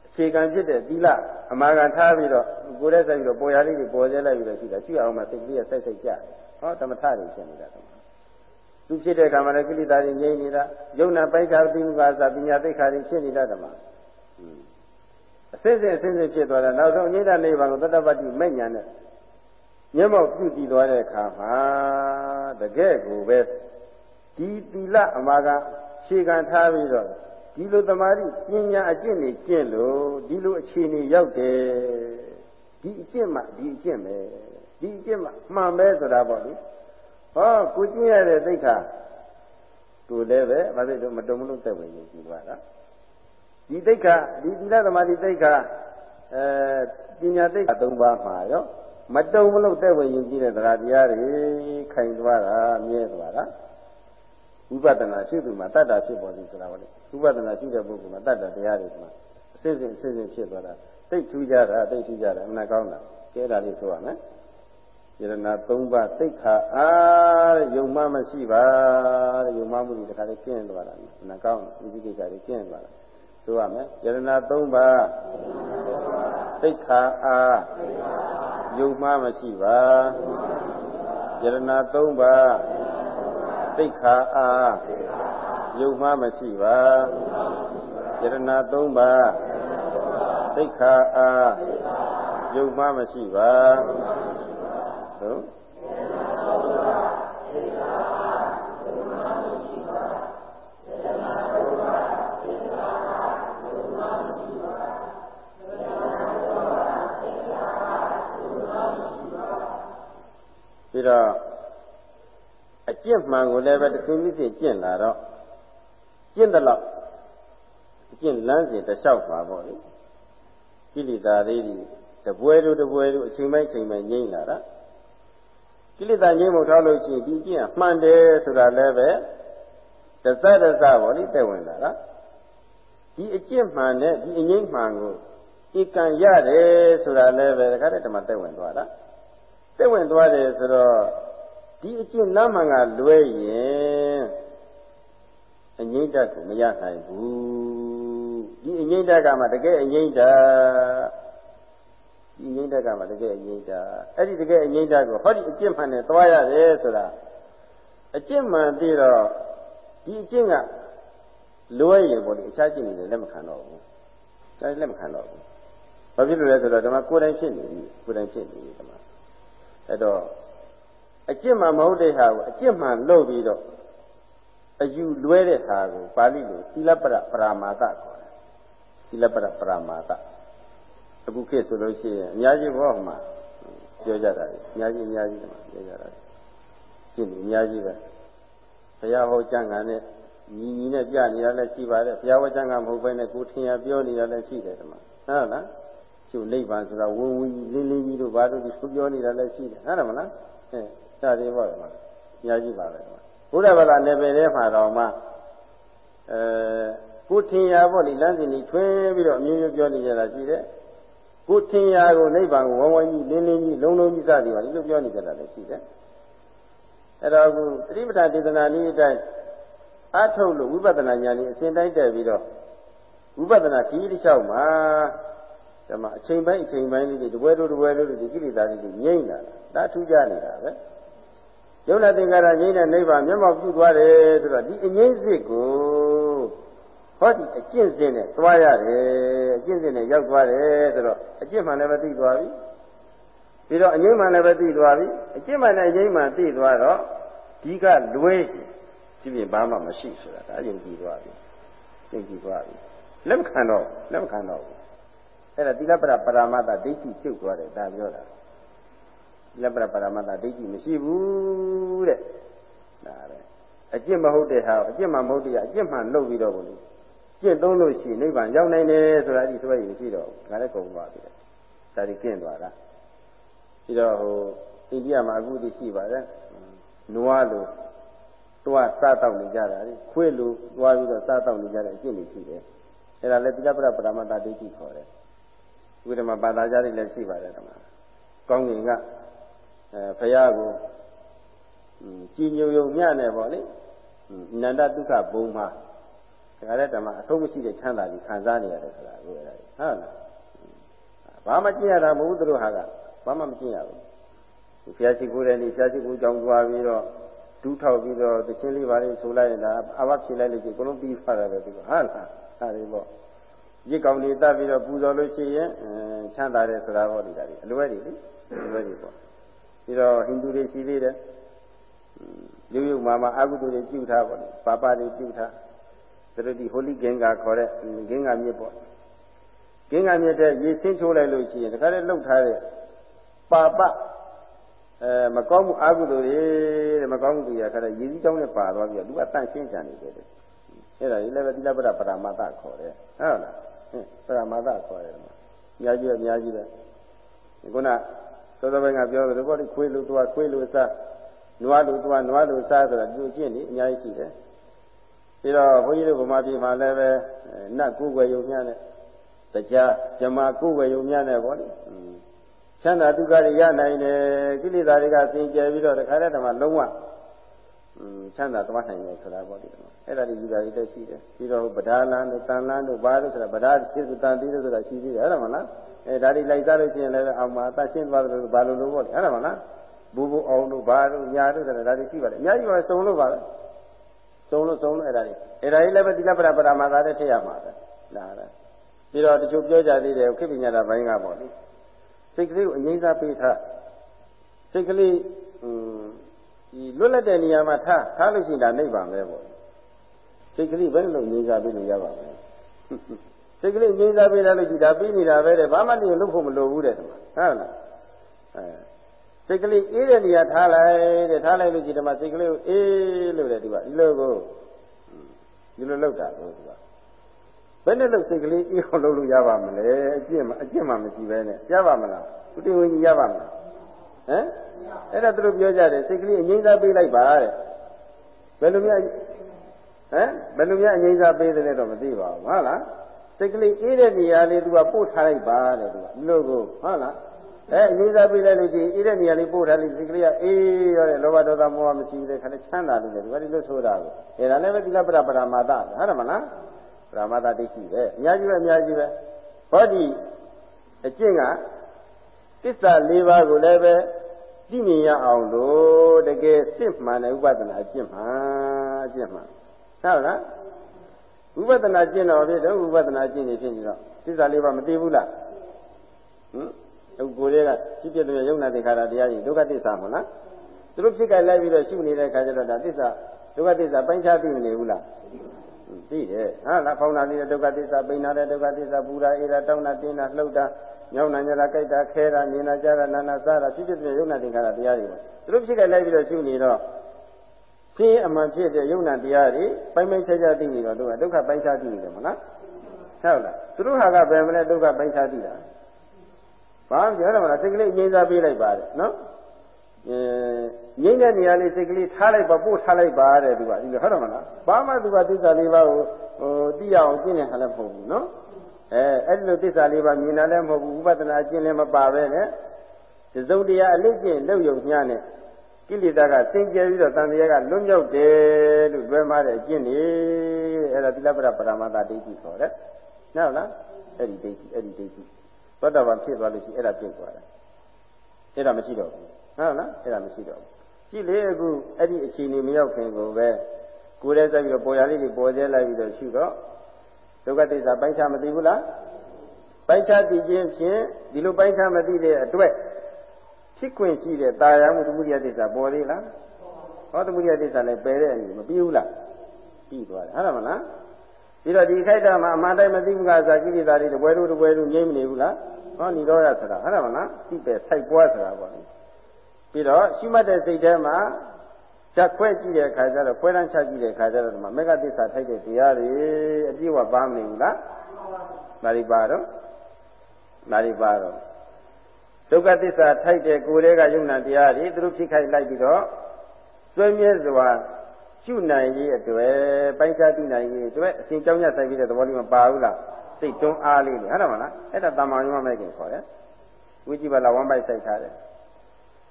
အခြေခံဖြစ်တဲ့သီလအမာခံထားပြီးတော့ကိုယ်တည်းဆက်ပြီးတော့ပေါ်ရလေးတွေပေါ်စေလိုက်ပြီးတော့ရှိတာရှိအောင်မှသိကလေးဆက်ဆက်ကြတယ်ဟောဓမ္မထတွေရှင်းနေတာဓမ္မ သူဖြစ်တဲ့ကံမှာလည်းကိလေသာတွေငြိမ့်နေတာယုံနာပိုက်တာသိမှုကသာပညာသိက္ခာတွေရှင်းနေတာဓမ္မအစစ်စစ်အစစ်စစ်ဖြစ်သွားတာနောက်ဆုံးအငိမ့်တဲ့နိဗ္ဗာန်ကိုသတ္တပတ္တိမဲ့ညာနဲ့မျက်မှောက်ပြုတည်သွားတဲ့အခါမှာတကယ်ကိုပဲဒီသီလအမာကခြေခံထားပြီးတော့ဒီလိုသမာဓိပညာအကျင့်တွေကျင့်လို့ဒီလိုအခြေအနေရောက်တယ်ဒီအကျင့်မှဒီအကျင့်ပဲဒီအကျင့်မှမှန်ပဲဆိုတာပေါ့လေ ဟောကိုကျင့်ရတဲ့သိက္ခာကိုလည်းပဲမသိတော့မတုံမလို့သက်ဝင်နေကြည့်ပါလားဒီသိက္ခာဒီသီလသမာဓိသိက္ခာအဲပညာသိက္ခာ၃ပါးမှာရောမတုံမလို့တဲ့ဝင်ရင်ကြည့်တဲ့တရားတရားတွေခိုင်သွားတာမြဲသွားတာဝိပဿနာရှိသူမှာတတ္တာဖြစ်ပေါ်ပြီဆိုတာပေါ့လေဝိပဿနာရှိတဲ့ပုဂ္ဂိုလ်မှာတတ္တာတရားတွေမှာအစစ်စစ်အစစ်စစ်ဖြစ်သွားတာသိထူးကြတာသိထူးကြတာအမှန်ကောင်းတာကျဲတာလေးဆိုရမယ် ယရဏ၃ပါးသိခါအားတဲ့ယုံမှမရှိပါတဲ့ယုံမှမှုတွေတခါလေးကျင့်သွားတာအမှန်ကောင်းဒီကိစ္စတွေကျင့်သွားတာဆိုရမယ်ယရဏ၃ပါးသိခါအားယုံမှမရှိပါယရဏ၃ပါးသိခါအားယုံမှမရှိပါယရဏ၃ပါးသိခါအားယုံမှမရှိပါ ဟုတ်ပြီးတော့အကျင့်မှန်ကိုလည်းပဲတစ်ခုမျိုးစီကျင့်လာတော့ကျင့်တယ်လို့အကျင့်လမ်းစဉ်တစ်လျှောက်ပါပေါ့လေကိလေသာလေးတွေတပွဲတို့တပွဲတို့အချိန်ပိုင်းချိန်ပိုင်းငြိမ့်လာတာ ကိလေသာငြိမ့်မှုထားလို့ရှိရင်ဒီကျင့်မှန်တယ်ဆိုတာလည်းပဲတစတစပေါ့လေတဲ့ဝင်လာတာဒီအကျင့်မှန်နဲ့ဒီအငြိမ့်မှန်ကိုဧကံရတယ်ဆိုတာလည်းပဲဒါကြတဲ့ဓမ္မတဲ့ဝင်သွားတာတဲ့ဝင်သွားတယ်ဆိုတော့ဒီအကျင့်လမ်းမှန်ကလွဲရင်အငြိမ့်တတ်ကိုမရနိုင်ဘူးဒီအငြိမ့်တတ်ကမှတကယ်အငြိမ့်တတ် ဒီအငြိမ့်တတ်ကမှတကယ်အငြိမ့်တတ်အဲ့ဒီတကယ်အငြိမ့်တတ်ကိုဟောဒီအကျင့်မှန်နဲ့သွားရတယ်ဆိုတာအကျင့်မှန်ပြီးတော့ဒီအကျင့်ကလွဲရင်ပေါ့လေအခြားကျင့်နေတယ်လက်မခံတော့ဘူးဒါလက်မခံတော့ဘူးဘာဖြစ်လို့လဲဆိုတော့ဓမ္မကိုယ်တိုင်ဖြစ်နေပြီကိုယ်တိုင်ဖြစ်နေပြီဓမ္မအဲ့တော့အကျင့်မှမဟုတ်တဲ့ဟာကိုအကျင့်မှလုပ်ပြီးတော့အယူလွဲတဲ့ဟာကိုပါဠိလိုသီလပရပရာမာသခေါ်တယ်သီလပရပရာမာသ အခုခေတ်ဆိုလို့ရှိရင်အများကြီးဘောမှာပြောကြတာအများကြီးအများကြီးပြောကြတာရှင်းအများကြီးပဲဘုရားဟောကြံ့ကန်နဲ့ညီညီနဲ့ပြနေတာလည်းရှိပါတယ်ဘုရားဟောကြံ့ကန်မဟုတ်ဘဲနဲ့ကိုထင်ရပြောနေတာလည်းရှိတယ်ဒီမှာဟုတ်လားကျုပ်နိဗ္ဗာန်ဆိုတာဝင်းဝင်းကြီးလင်းလင်းကြီးတို့ဘာလို့ဒီဆိုပြောနေတာလည်းရှိတယ်ဟုတ်တယ်မလားအဲစသည်ပေါ့ဒီမှာအများကြီးပါပဲဘုရားဘာသာနယ်ပယ်ထဲမှာတော့မှအဲကိုထင်ရပေါ့လေလမ်းစဉ်ကြီးထွင်းပြီးတော့အမျိုးမျိုးပြောနေကြတာရှိတယ် ကိုထင်ရကိုနိဗ္ဗာန်ကိုဝဝကြီးလင်းလင်းကြီးလုံးလုံးကြီးစသည်ပါဒီလိုပြောနေကြတာလည်းရှိတယ်အဲ့တော့အခုသတိပဋ္ဌာန်ဒေသနာနည်းအတိုင်းအထုတ်လို့ဝိပဿနာဉာဏ်ကြီးအစဉ်တိုင်းတက်ပြီးတော့ဝိပဿနာခီးတစ်လျှောက်မှာဒါမှအချိန်ပိုင်းအချိန်ပိုင်းလေးတွေတပွဲတို့တပွဲတို့ဒီကိလေသာတွေငြိမ့်လာတာဒါထူးခြားနေတာပဲယုံနာသင်္ကာရငြိမ့်တဲ့နိဗ္ဗာန်မျက်မှောက်ပြုသွားတယ်ဆိုတော့ဒီအငြိမ့်စစ်ကို ဟောဒီအကျင့်စဉ်နဲ့သွားရတယ်အကျင့်စဉ်နဲ့ရောက်သွားတယ်ဆိုတော့အကျင့်မှန်လည်းပဲသိသွားပြီပြီးတော့အငိမ့်မှလည်းပဲသိသွားပြီအကျင့်မှနဲ့အငိမ့်မှသိသွားတော့ဒီကလွဲဒီပြင်ဘာမှမရှိဆိုတာဒါယုံကြည်သွားပြီယုံကြည်သွားပြီလက်မခံတော့လက်မခံတော့ဘူးအဲ့ဒါသီလပရပရမတ္တဒိဋ္ဌိကျုပ်သွားတယ်ဒါပြောတာလက်ပရပရမတ္တဒိဋ္ဌိမရှိဘူးတဲ့ဒါပဲအကျင့်မဟုတ်တဲ့ဟာအကျင့်မှမဟုတ်တဲ့အကျင့်မှလုပ်ပြီးတော့ဘုလို့ ကျင့်သုံးလို့ရှိနိဗ္ဗာန်ရောက်နိုင်တယ်ဆိုတာဒီဆွဲရည်မရှိတော့ဘူးဒါလည်းကုန်သွားပြီဒါဒီကျင့်သွားတာပြီးတော့ဟိုအိန္ဒိယမှာအခုတည်းရှိပါတယ်နွားလိုတွားစားတောက်နေကြတာလေခွေးလိုသွားပြီးတော့စားတောက်နေကြတဲ့အကျင့်တွေရှိတယ်အဲ့ဒါလည်းတိလပ္ပရပရမတ္တဒိဋ္ဌိခေါ်တယ်ဝိဓမ္မဘာသာကြားတွေလည်းရှိပါတယ်ဓမ္မကောင်းကင်ကအဲဘုရားကိုကြည်ညိုယုံမြနဲ့ပေါ့လေအနန္တဒုက္ခဘုံမှာ ဒါကြတဲ့ဓမ္မအထုံးမရှိတဲ့ချမ်းသာကြီးခံစားနေရတယ်ဆိုတာကိုအဲ့ဒါဟုတ်လားဘာမှကြည့်ရတာမဟုတ်သူတို့ဟာကဘာမှမကြည့်ရဘူးဘုရားရှိခိုးတဲ့နေ့ဘုရားရှိခိုးကြောင်းသွားပြီးတော့ဒူးထောက်ပြီးတော့သချင်းလေးပါလေးဆိုလိုက်ရင်ဒါအဘဖြေလိုက်လို့ရှိရင်အကုန်လုံးပြီးဖတ်ရတယ်သူကဟာလားဟာဒီပေါ့ရစ်ကောင်လေးတတ်ပြီးတော့ပူဇော်လို့ရှိရင်ချမ်းသာတယ်ဆိုတာဟောဒီတာဒီအလွဲတွေလေအလွဲတွေပေါ့ပြီးတော့ဟိန္ဒူတွေရှိသေးတယ်ရုပ်ရုပ်မာမာအကုသိုလ်တွေပြုထားပေါ့ပါပတွေပြုထား သရတိဟိုလိဂင်္ဂါခေါ်တဲ့ဂင်္ဂါမြစ်ပေါ့ဂင်္ဂါမြစ်တဲ့ရေဆင်းချိုးလိုက်လို့ရှိရင်တခါတည်းလှုပ်ထားတဲ့ပါပအဲမကောင်းမှုအကုသိုလ်တွေတဲ့မကောင်းမှုတွေရခါတဲ့ရေစည်းကြောင်းနဲ့ပါသွားပြီးတော့သူကတန့်ရှင်းကြနေတယ်အဲ့ဒါကြီးလည်းပဲသီလပဒပရမတ္တခေါ်တယ်ဟုတ်လားပရမတ္တခေါ်တယ်အများကြီးအများကြီးပဲခုနသောသောပိုင်းကပြောသလိုပေါ့ဒီခွေးလူသွားခွေးလူစားနွားလူသွားနွားလူစားဆိုတာဒီအကျင့်นี่အများကြီးရှိတယ် ပြီးတော့ဘုန်းကြီးတို့ဗမာပြည်မှာလည်းပဲနတ်ကိုယ်ွယ်ယုံများနဲ့တရားဇမာကိုယ်ွယ်ယုံများနဲ့ပေါ့လေချမ်းသာဒုက္ခတွေရနိုင်တယ်ကိလေသာတွေကစင်ကြယ်ပြီးတော့တခါတည်းတည်းမှာလုံးဝချမ်းသာသွားနိုင်တယ်ဆိုတာပေါ့ဒီအဲ့ဒါဒီယူတာတွေတက်ရှိတယ်ပြီးတော့ဗဒါလန်တို့တန်လန်တို့ဘာလို့ဆိုတာဗဒါဖြစ်တန်သေးလို့ဆိုတာရှိသေးတယ်အဲ့ဒါမလားအဲဒါတွေလိုက်စားလို့ရှိရင်လည်းအောင်မှာအသက်ရှင်းသွားတယ်လို့ဘာလို့လို့ပေါ့လေအဲ့ဒါမလားဘူဘူအောင်တို့ဘာတို့ညာတို့ဆိုတာဒါတွေရှိပါတယ်အများကြီးပါစုံလို့ပါပဲ စုံလို့စုံလို့အဲ့ဒါတွေအဲ့ဒါကြီးလည်းပဲသီလပရပရမာသာတဲ့ထည့်ရမှာပဲဒါလည်းပြီးတော့တချို့ပြောကြသေးတယ်ခိပညာတာဘိုင်းကပေါ့လေစိတ်ကလေးကိုအငြိမ့်စားပေးထားစိတ်ကလေးဒီလွတ်လပ်တဲ့နေရာမှာထားထားလို့ရှိရင်ဒါနိဗ္ဗာန်ပဲပေါ့စိတ်ကလေးဘယ်လိုငြိမ့်စားပေးလို့ရပါ့မလဲစိတ်ကလေးငြိမ့်စားပေးလာလို့ရှိတာပြီးနေတာပဲတဲ့ဘာမှတည်းလုပ်ဖို့မလိုဘူးတဲ့ဟုတ်လားအဲ စိတ်ကလေးအေးတဲ့နေရာထားလိုက်တဲ့ထားလိုက်လို့ရှိတယ်မှာစိတ်ကလေးကိုအေးလို့တဲ့သူကဒီလိုကိုဒီလိုလောက်တာလို့သူကဘယ်နဲ့လို့စိတ်ကလေးအေးအောင်လုပ်လို့ရပါမလဲအကျင့်မအကျင့်မှမရှိပဲနဲ့ရပါမလားသူတင်ဝင်ကြီးရပါမလားဟမ်အဲ့ဒါသူတို့ပြောကြတယ်စိတ်ကလေးအငြိမ့်စားပေးလိုက်ပါတဲ့ဘယ်လိုများဟမ်ဘယ်လိုများအငြိမ့်စားပေးတယ်လဲတော့မသိပါဘူးဟုတ်လားစိတ်ကလေးအေးတဲ့နေရာလေးသူကပို့ထားလိုက်ပါတဲ့သူကလို့ကိုဟုတ်လား အဲအငြိမ့်စားပေးလိုက်လို့ရှိရင်အေးတဲ့နေရာလေးပို့ထားလိုက်စိတ်ကလေးကအေးရောတဲ့လောဘဒေါသမောဟမရှိတဲ့ခါနဲ့ချမ်းသာလို့လေဒီကလေးလို့ဆိုတာကိုအဲဒါလည်းပဲသီလပရပရမာတဟုတ်တယ်မလားပရမာတဒိဋ္ဌိပဲအများကြီးပဲအများကြီးပဲဟောဒီအကျင့်ကသစ္စာ၄ပါးကိုလည်းပဲသိမြင်ရအောင်လို့တကယ်စစ်မှန်တဲ့ဥပဒနာအကျင့်မှန်အကျင့်မှန်ဟုတ်လားဥပဒနာကျင့်တော်ဖြစ်တော့ဥပဒနာကျင့်နေဖြစ်နေတော့သစ္စာလေးပါမသိဘူးလားဟမ် အခုကိုယ်တွေကဖြစ်ဖြစ်တဲ့ယုံနာသင်္ခါရတရားကြီးဒုက္ခသစ္စာမဟုတ်လားသူတို့ဖြစ်ကြလိုက်ပြီးတော့ရှုနေတဲ့အခါကျတော့ဒါသစ္စာဒုက္ခသစ္စာပိုင်းခြားသိမနေဘူးလားသိတယ်ဟာလားဖောင်းတာနေတဲ့ဒုက္ခသစ္စာပိန်နာတဲ့ဒုက္ခသစ္စာပူတာအေးတာတောင်းတာတင်းတာလှုပ်တာညောင်းနာညတာကြိုက်တာခဲတာမြင်တာကြားတာနာနာစားတာဖြစ်ဖြစ်တဲ့ယုံနာသင်္ခါရတရားတွေသူတို့ဖြစ်ကြလိုက်ပြီးတော့ရှုနေတော့ဖြစ်အမှန်ဖြစ်တဲ့ယုံနာတရားတွေပိုင်းပိုင်းခြားခြားသိနေတော့တို့ကဒုက္ခပိုင်းခြားသိနေတယ်မလားဟုတ်လားသူတို့ဟာကဘယ်မလဲဒုက္ခပိုင်းခြားသိတာ ဘာပြောရမလားစိတ်ကလေးငြိမ်းစားပေးလိုက်ပါတယ်နော်အဲငြိမ်းတဲ့နေရာလေးစိတ်ကလေးထားလိုက်ပါပို့ထားလိုက်ပါတဲ့သူကဒီလိုဟုတ်တယ်မလားဘာမှသူကသစ္စာလေးပါးကိုဟိုသိရအောင်ကျင့်နေတာလည်းမဟုတ်ဘူးနော်အဲအဲ့ဒီလိုသစ္စာလေးပါးမြင်တာလည်းမဟုတ်ဘူးဥပဒနာကျင့်လည်းမပါပဲနဲ့သဇုံတရားအလေးကျင့်လောက်ယုံညနဲ့ကိလေသာကစင်ကြယ်ပြီးတော့တန်တရားကလွတ်မြောက်တယ်လို့တွဲမှားတဲ့အကျင့်နေအဲ့ဒါသီလပရပရမတ္တဒိဋ္ဌိခေါ်တယ်နော်လားအဲ့ဒီဒိဋ္ဌိအဲ့ဒီဒိဋ္ဌိ သောတာပန်ဖြစ်သွားလို့ရှိရင်အဲ့ဒါပြည့်သွားတယ်အဲ့ဒါမရှိတော့ဘူးဟုတ်လားအဲ့ဒါမရှိတော့ဘူးရှိလေအခုအဲ့ဒီအခြေအနေမရောက်ခင်ကိုပဲကိုယ်တည်းဆက်ပြီးတော့ပေါ်ရလေးတွေပေါ်သေးလိုက်ပြီးတော့ရှိတော့ဒုက္ခသစ္စာပိုင်းခြားမသိဘူးလားပိုင်းခြားသိခြင်းဖြင့်ဒီလိုပိုင်းခြားမသိတဲ့အတွက်ဖြစ်ခွင့်ရှိတဲ့ตาရမှုသမုဒိယသစ္စာပေါ်သေးလားဟောသမုဒိယသစ္စာလည်းပယ်တဲ့အနေမပြီးဘူးလားပြီးသွားတယ်ဟုတ်တယ်မလား ပြီးတော့ဒီခိုက်တာမှာအမှန်တိုင်းမသိဘူးကစားကိလေသာတွေတပွဲတို့တပွဲတို့ငြိမ့်မနေဘူးလားဟောနိရောဓဆိုတာဟုတ်တယ်မလားသိပဲစိုက်ပွားဆိုတာပေါ့လေပြီးတော့ရှိမှတ်တဲ့စိတ်ထဲမှာဇက်ခွဲကြည့်တဲ့အခါကျတော့ခွဲတန်းချကြည့်တဲ့အခါကျတော့ဒီမှာမေဃသစ္စာထိုက်တဲ့တရားတွေအပြည့်အဝပါမနေဘူးလားဒါတွေပါတော့ဒါတွေပါတော့ဒုက္ခသစ္စာထိုက်တဲ့ကိုယ်တွေကယုံနာတရားတွေသူတို့ဖြစ်ခိုက်လိုက်ပြီးတော့ဆွေးမြဲစွာ ရှုနိုင်ရေးအတွက်ပိုက်စားသိနိုင်ရေးအတွက်အစဉ်ကြောင်းရဆိုင်ပြီးတဲ့သဘောလေးမပါဘူးလားစိတ်တွန်းအားလေးလေဟုတ်တယ်မလားအဲ့ဒါတမန်ယုံမဲ့ခင်ခေါ်တယ်ဝိจิပါလာဝမ်းပိုက်ဆိုင်ထားတယ်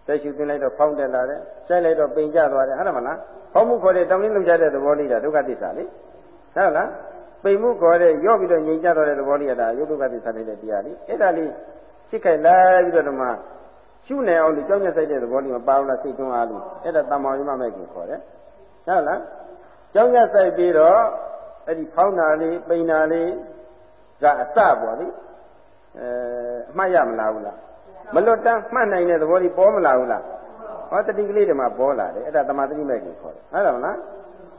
သက်ရှုသွင်းလိုက်တော့ဖောင်းတက်လာတယ်ဆိုင်လိုက်တော့ပိန်ကျသွားတယ်ဟုတ်တယ်မလားဖောင်းမှုခေါ်တဲ့တောင်းရင်းလုံကြတဲ့သဘောလေးဒါဒုက္ခသစ္စာလေဟုတ်လားပိန်မှုခေါ်တဲ့ရော့ပြီးတော့ငြိမ်ကျသွားတဲ့သဘောလေးကဒါယုတ်ဒုက္ခသစ္စာလေးတဲ့တရားလေးအဲ့ဒါလေးရှစ်ခိုက်လိုက်ပြီးတော့ဓမ္မရှုနေအောင်လို့ကြောင်းညက်ဆိုင်တဲ့သဘောလေးမပါဘူးလားစိတ်တွန်းအားလို့အဲ့ဒါတမန်ယုံမဲ့ခင်ခေါ်တယ် ဟုတ်လားကြောင်းညက်ဆိုင်ပြီးတော့အဲ့ဒီဖောင်းတာလေးပိန်တာလေးကအစပေါ့လေအဲအမှတ်ရမလားဘူးလားမလွတ်တမ်းမှတ်နိုင်တဲ့သဘောလေးပေါ်မလာဘူးလားဟောတတိကလေးတွေမှာပေါ်လာတယ်အဲ့ဒါတမာတိမဲ့ကြီးခေါ်တယ်ဟုတ်တယ်မလား